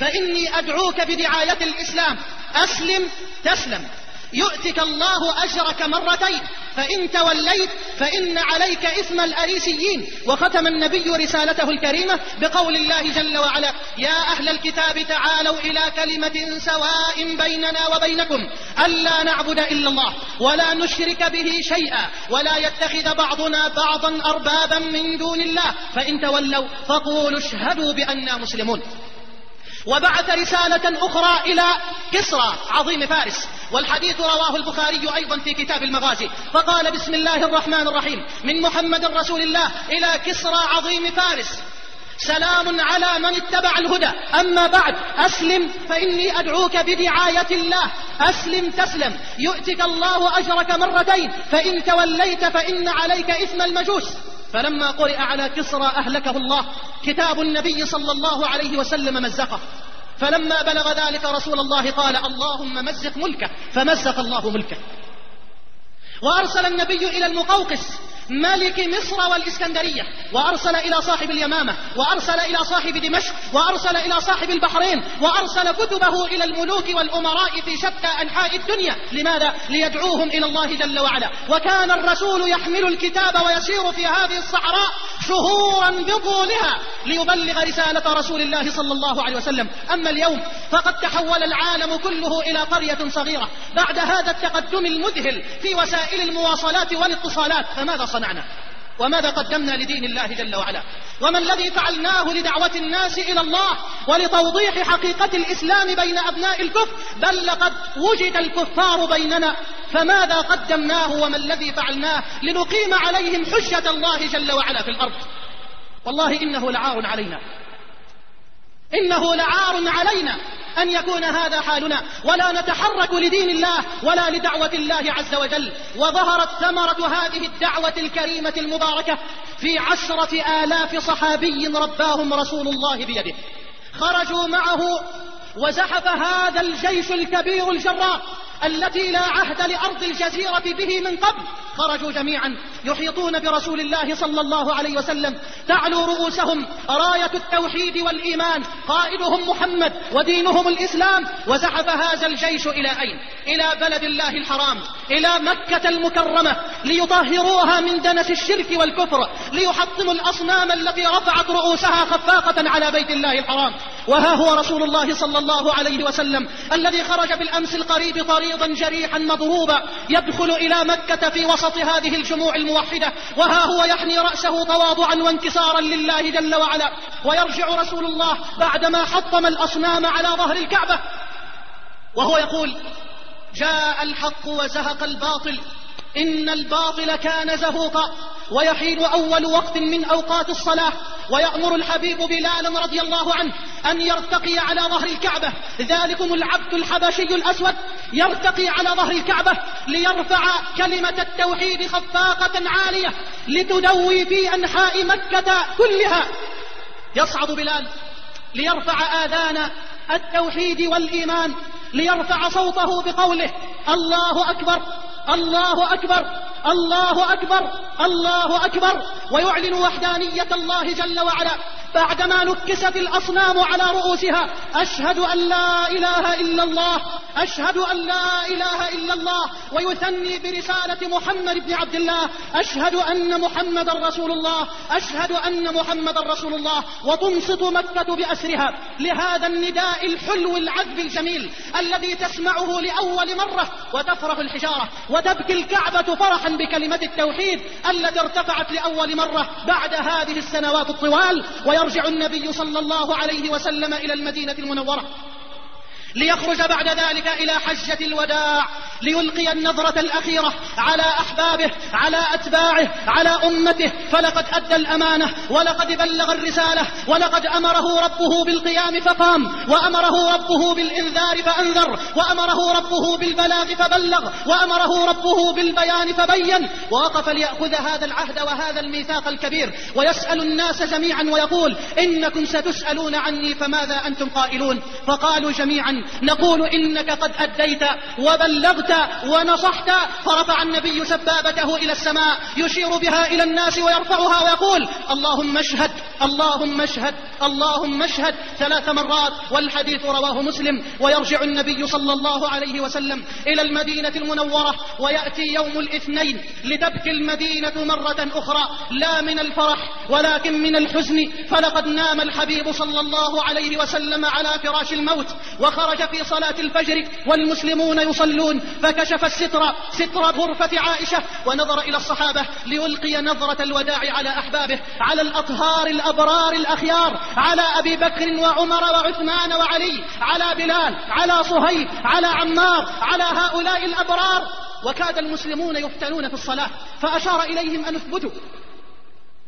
فإني أدعوك بدعاية الإسلام أسلم تسلم. يؤتك الله أجرك مرتين فإن توليت فإن عليك إثم الأريسيين. وختم النبي رسالته الكريمة بقول الله جل وعلا يا أهل الكتاب تعالوا إلى كلمة سواء بيننا وبينكم ألا نعبد إلا الله ولا نشرك به شيئا ولا يتخذ بعضنا بعضا أربابا من دون الله فإن تولوا فقولوا اشهدوا بأننا مسلمون. وبعث رسالة أخرى إلى كسرى عظيم فارس. والحديث رواه البخاري أيضا في كتاب المغازي. فقال بسم الله الرحمن الرحيم. من محمد رسول الله إلى كسرى عظيم فارس. سلام على من اتبع الهدى. أما بعد أسلم فإني أدعوك بدعاية الله. أسلم تسلم. يؤتك الله أجرك مرتين فإن توليت فإن عليك إثم المجوس. فلما قرئ على كسرى أهلكه الله كتاب النبي صلى الله عليه وسلم مزقه. فلما بلغ ذلك رسول الله قال اللهم مزق ملكه فمزق الله ملكه. وأرسل النبي إلى المقوقس. ملك مصر والإسكندرية وأرسل إلى صاحب اليمامة وأرسل إلى صاحب دمشق وأرسل إلى صاحب البحرين وأرسل كتبه إلى الملوك والأمراء في شتى أنحاء الدنيا. لماذا؟ ليدعوهم إلى الله جل وعلا. وكان الرسول يحمل الكتاب ويسير في هذه الصحراء شهورا بطولها ليبلغ رسالة رسول الله صلى الله عليه وسلم. أما اليوم فقد تحول العالم كله إلى قرية صغيرة. بعد هذا التقدم المذهل في وسائل المواصلات والاتصالات فماذا صنعنا. وماذا قدمنا لدين الله جل وعلا؟ وما الذي فعلناه لدعوة الناس إلى الله ولتوضيح حقيقة الإسلام بين أبناء الكفر؟ بل لقد وجد الكفار بيننا. فماذا قدمناه وما الذي فعلناه لنقيم عليهم حجة الله جل وعلا في الأرض؟ والله إنه لعار علينا. إنه لعار علينا أن يكون هذا حالنا ولا نتحرك لدين الله ولا لدعوة الله عز وجل. وظهرت ثمرة هذه الدعوة الكريمة المباركة في عشرة آلاف صحابي رباهم رسول الله بيده. خرجوا معه وزحف هذا الجيش الكبير الجراء التي لا عهد لأرض الجزيرة به من قبل. خرجوا جميعا يحيطون برسول الله صلى الله عليه وسلم. تعلو رؤوسهم. راية التوحيد والإيمان. قائدهم محمد ودينهم الإسلام. وزحف هذا الجيش إلى أين؟ إلى بلد الله الحرام. إلى مكة المكرمة. ليطهروها من دنس الشرك والكفر. ليحطموا الأصنام التي رفعت رؤوسها خفاقة على بيت الله الحرام. وها هو رسول الله صلى الله عليه وسلم. الذي خرج بالأمس القريب طريضا جريحا مضروبا يدخل إلى مكة في وسط هذه الجموع الموحدة وها هو يحني رأسه تواضعا وانكسارا لله جل وعلا ويرجع رسول الله بعدما حطم الأصنام على ظهر الكعبة. وهو يقول جاء الحق وزهق الباطل إن الباطل كان زهوقا. ويحين أول وقت من أوقات الصلاة ويأمر الحبيب بلالا رضي الله عنه أن يرتقي على ظهر الكعبة. ذلكم العبد الحبشي الأسود يرتقي على ظهر الكعبة ليرفع كلمة التوحيد خفاقة عالية لتدوي في أنحاء مكة كلها. يصعد بلال ليرفع آذان التوحيد والإيمان ليرفع صوته بقوله الله أكبر الله أكبر الله أكبر الله أكبر. ويعلن وحدانية الله جل وعلا بعدما نكست الأصنام على رؤوسها أشهد أن لا إله إلا الله أشهد أن لا إله إلا الله ويثني برسالة محمد بن عبد الله أشهد أن محمد رسول الله أشهد أن محمد رسول الله وتنصت مكة بأسرها لهذا النداء الحلو العذب الجميل الذي تسمعه لأول مرة وتفرح الحجارة وتبكي الكعبة فرحا بكلمة التوحيد التي ارتفعت لأول مرة بعد هذه السنوات الطوال ويرجع النبي صلى الله عليه وسلم إلى المدينة المنورة. ليخرج بعد ذلك إلى حجة الوداع ليلقي النظرة الأخيرة على أحبابه على أتباعه على أمته. فلقد أدى الأمانة ولقد بلغ الرسالة ولقد أمره ربه بالقيام فقام وأمره ربه بالإنذار فأنذر وأمره ربه بالبلاغ فبلغ وأمره ربه بالبيان فبين. ووقف ليأخذ هذا العهد وهذا الميثاق الكبير ويسأل الناس جميعا ويقول إنكم ستسألون عني فماذا أنتم قائلون؟ فقالوا جميعا نقول إنك قد أديت وبلغت ونصحت. فرفع النبي سبابته إلى السماء يشير بها إلى الناس ويرفعها ويقول اللهم اشهد اللهم اشهد اللهم اشهد. ثلاث مرات والحديث رواه مسلم. ويرجع النبي صلى الله عليه وسلم إلى المدينة المنورة ويأتي يوم الاثنين لتبكي المدينة مرة أخرى. لا من الفرح ولكن من الحزن. فلقد نام الحبيب صلى الله عليه وسلم على فراش الموت وخرج في صلاة الفجر والمسلمون يصلون فكشف الستر ستر غرفة عائشة ونظر إلى الصحابة ليلقي نظرة الوداع على أحبابه على الأطهار الأبرار الأخيار على أبي بكر وعمر وعثمان وعلي على بلال على صهيب على عمار على هؤلاء الأبرار. وكاد المسلمون يفتنون في الصلاة فأشار إليهم أن اثبتوا.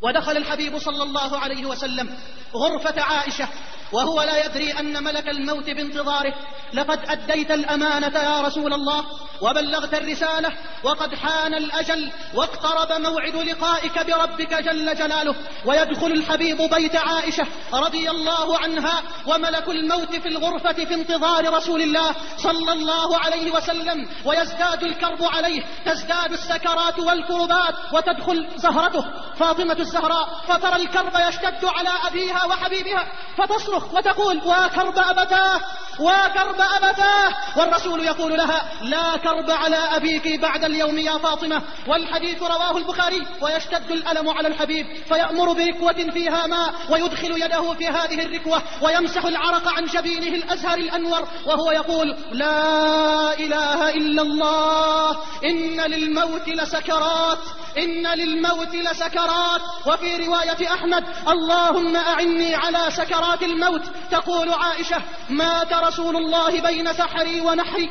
ودخل الحبيب صلى الله عليه وسلم غرفة عائشة وهو لا يدري أن ملك الموت بانتظاره. لقد أديت الأمانة يا رسول الله وبلغت الرسالة وقد حان الأجل واقترب موعد لقائك بربك جل جلاله. ويدخل الحبيب بيت عائشة رضي الله عنها وملك الموت في الغرفة في انتظار رسول الله صلى الله عليه وسلم. ويزداد الكرب عليه تزداد السكرات والكربات وتدخل زهرته فاطمة الزهراء فترى الكرب يشتد على أبيها وحبيبها فتصرخ وتقول وكرب أبتاه وكرب أبتاه والرسول يقول لها لا كرب على أبيك بعد اليوم يا فاطمة. والحديث رواه البخاري ويشتد الألم على الحبيب فيأمر بركوة فيها ماء ويدخل يده في هذه الركوة ويمسح العرق عن جبينه الأزهر الأنور وهو يقول لا إله إلا الله إن للموت لسكرات إن للموت لسكرات. وفي رواية أحمد اللهم أعني على سكرات الموت. تقول عائشة مات رسول الله بين سحري ونحري.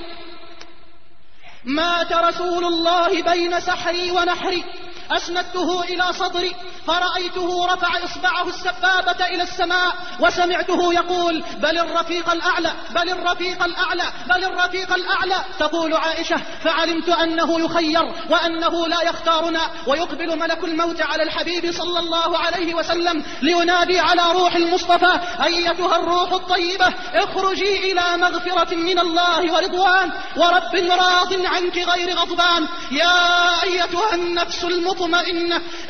مات رسول الله بين سحري ونحري. أسندته إلى صدري فرأيته رفع إصبعه السبابة إلى السماء وسمعته يقول بل الرفيق الأعلى بل الرفيق الأعلى بل الرفيق الأعلى. تقول عائشة فعلمت أنه يخير وأنه لا يختارنا ويقبل ملك الموت على الحبيب صلى الله عليه وسلم لينادي على روح المصطفى أيتها الروح الطيبة اخرجي إلى مغفرة من الله ورضوان ورب راض عنك غير غضبان يا أيتها النفس المطمئنة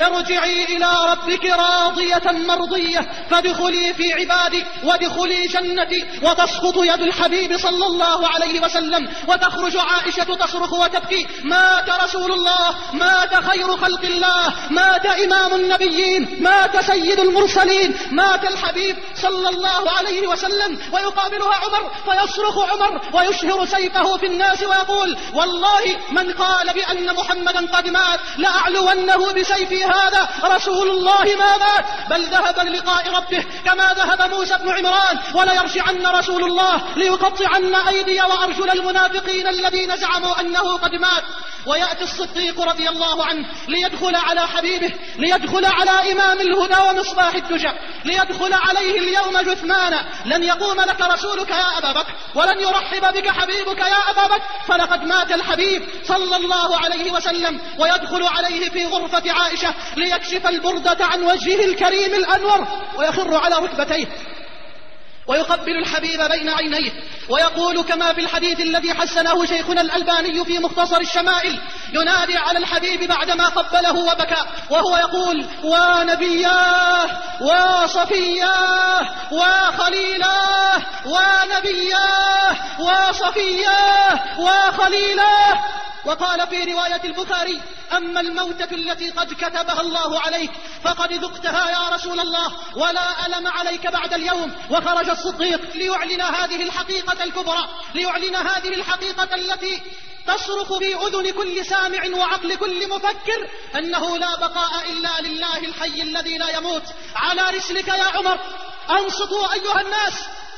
ارجعي إلى ربك راضية مرضية. فادخلي في عبادي وادخلي جنتي وتسقط يد الحبيب صلى الله عليه وسلم. وتخرج عائشة تصرخ وتبكي. مات رسول الله. مات خير خلق الله. مات إمام النبيين. مات سيد المرسلين. مات الحبيب صلى الله عليه وسلم. ويقابلها عمر فيصرخ عمر ويشهر سيفه في الناس ويقول والله من قال بأن محمدا قد مات لأعلونه بسيفي هذا رسول الله ما مات بل ذهب للقاء ربه كما ذهب موسى بن عمران وليرجعن رسول الله ليقطعن أيدي وأرجل المنافقين الذين زعموا أنه قد مات. ويأتي الصديق رضي الله عنه ليدخل على حبيبه ليدخل على إمام الهدى ومصباح الدجى ليدخل عليه اليوم جثمانا. لن يقوم لك رسولك يا أبا بكر ولن يرحب بك حبيبك يا أبا بكر. فلقد مات الحبيب صلى الله عليه وسلم ويدخل عليه في غرفة عائشة ليكشف البردة عن وجهه الكريم الأنور ويخر على ركبتيه. ويقبل الحبيب بين عينيه ويقول كما في الحديث الذي حسنه شيخنا الألباني في مختصر الشمائل ينادي على الحبيب بعدما قبله وبكى وهو يقول ونبياه وصفياه وخليلاه ونبياه وصفياه وخليلاه وقال في رواية البخاري أما الموتة التي قد كتبها الله عليك فقد ذقتها يا رسول الله ولا ألم عليك بعد اليوم وخرج الصديق ليعلن هذه الحقيقة الكبرى ليعلن هذه الحقيقة التي تصرخ في أذن كل سامع وعقل كل مفكر أنه لا بقاء إلا لله الحي الذي لا يموت. على رسلك يا عمر أنصتوا أيها الناس.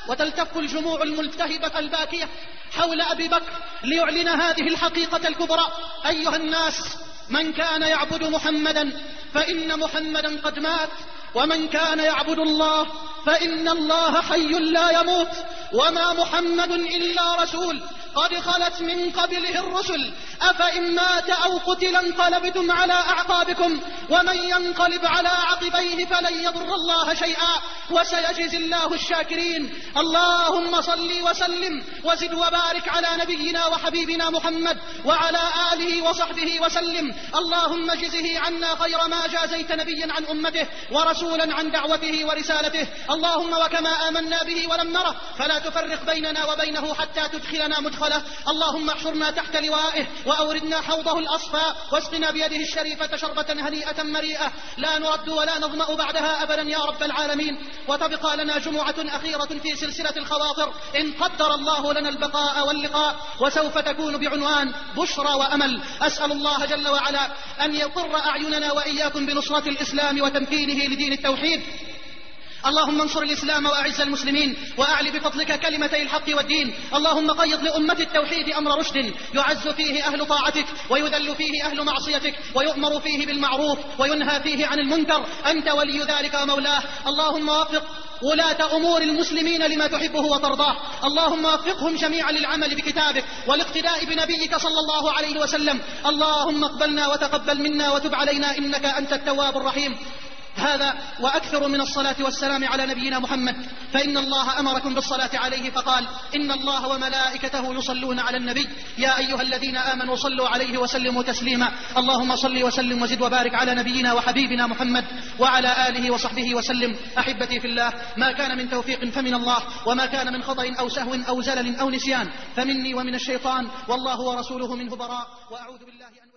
وتلتف الجموع الملتهبة الباكية حول أبي بكر ليعلن هذه الحقيقة الكبرى. أيها الناس من كان يعبد محمدا فإن محمدا قد مات. ومن كان يعبد الله فإن الله حي لا يموت وما محمد إلا رسول قد خلت من قبله الرسل. أفإن مات أو قتل انقلبتم على أعقابكم ومن ينقلب على عقبيه فلن يضر الله شيئا وسيجزي الله الشاكرين. اللهم صل وسلم وزد وبارك على نبينا وحبيبنا محمد وعلى آله وصحبه وسلم. اللهم جزه عنا خير ما جازيت نبيا عن أمته ورسولا عن دعوته ورسالته. اللهم وكما آمنا به ولم نره فلا تفرق بيننا وبينه حتى تدخلنا مدخله اللهم احشرنا تحت لوائه وأوردنا حوضه الأصفى واسقنا بيده الشريفة شربة هنيئة مريئة. لا نرد ولا نظمأ بعدها أبدا يا رب العالمين. وتبقى لنا جمعة أخيرة في سلسلة الخواطر. إن قدر الله لنا البقاء واللقاء وسوف تكون بعنوان بشرى وأمل. أسأل الله جل وعلا أن يقر أعيننا وإياكم بنصرة الإسلام وتمكينه لدين التوحيد. اللهم انصر الإسلام وأعز المسلمين وأعل بفضلك كلمتي الحق والدين. اللهم قيض لأمة التوحيد أمر رشد يعز فيه أهل طاعتك ويذل فيه أهل معصيتك ويؤمر فيه بالمعروف وينهى فيه عن المنكر. أنت ولي ذلك ومولاه. اللهم وفق ولاة أمور المسلمين لما تحبه وترضاه. اللهم وفقهم جميعا للعمل بكتابك والاقتداء بنبيك صلى الله عليه وسلم. اللهم اقبلنا وتقبل منا وتب علينا إنك أنت التواب الرحيم. هذا وأكثر من الصلاة والسلام على نبينا محمد. فإن الله أمركم بالصلاة عليه فقال إن الله وملائكته يصلون على النبي. يا أيها الذين آمنوا صلوا عليه وسلموا تسليما. اللهم صل وسلم وزد وبارك على نبينا وحبيبنا محمد وعلى آله وصحبه وسلم. أحبتي في الله ما كان من توفيق فمن الله وما كان من خطأ أو سهو أو زلل أو نسيان فمني ومن الشيطان والله ورسوله منه براء وأعوذ بالله أن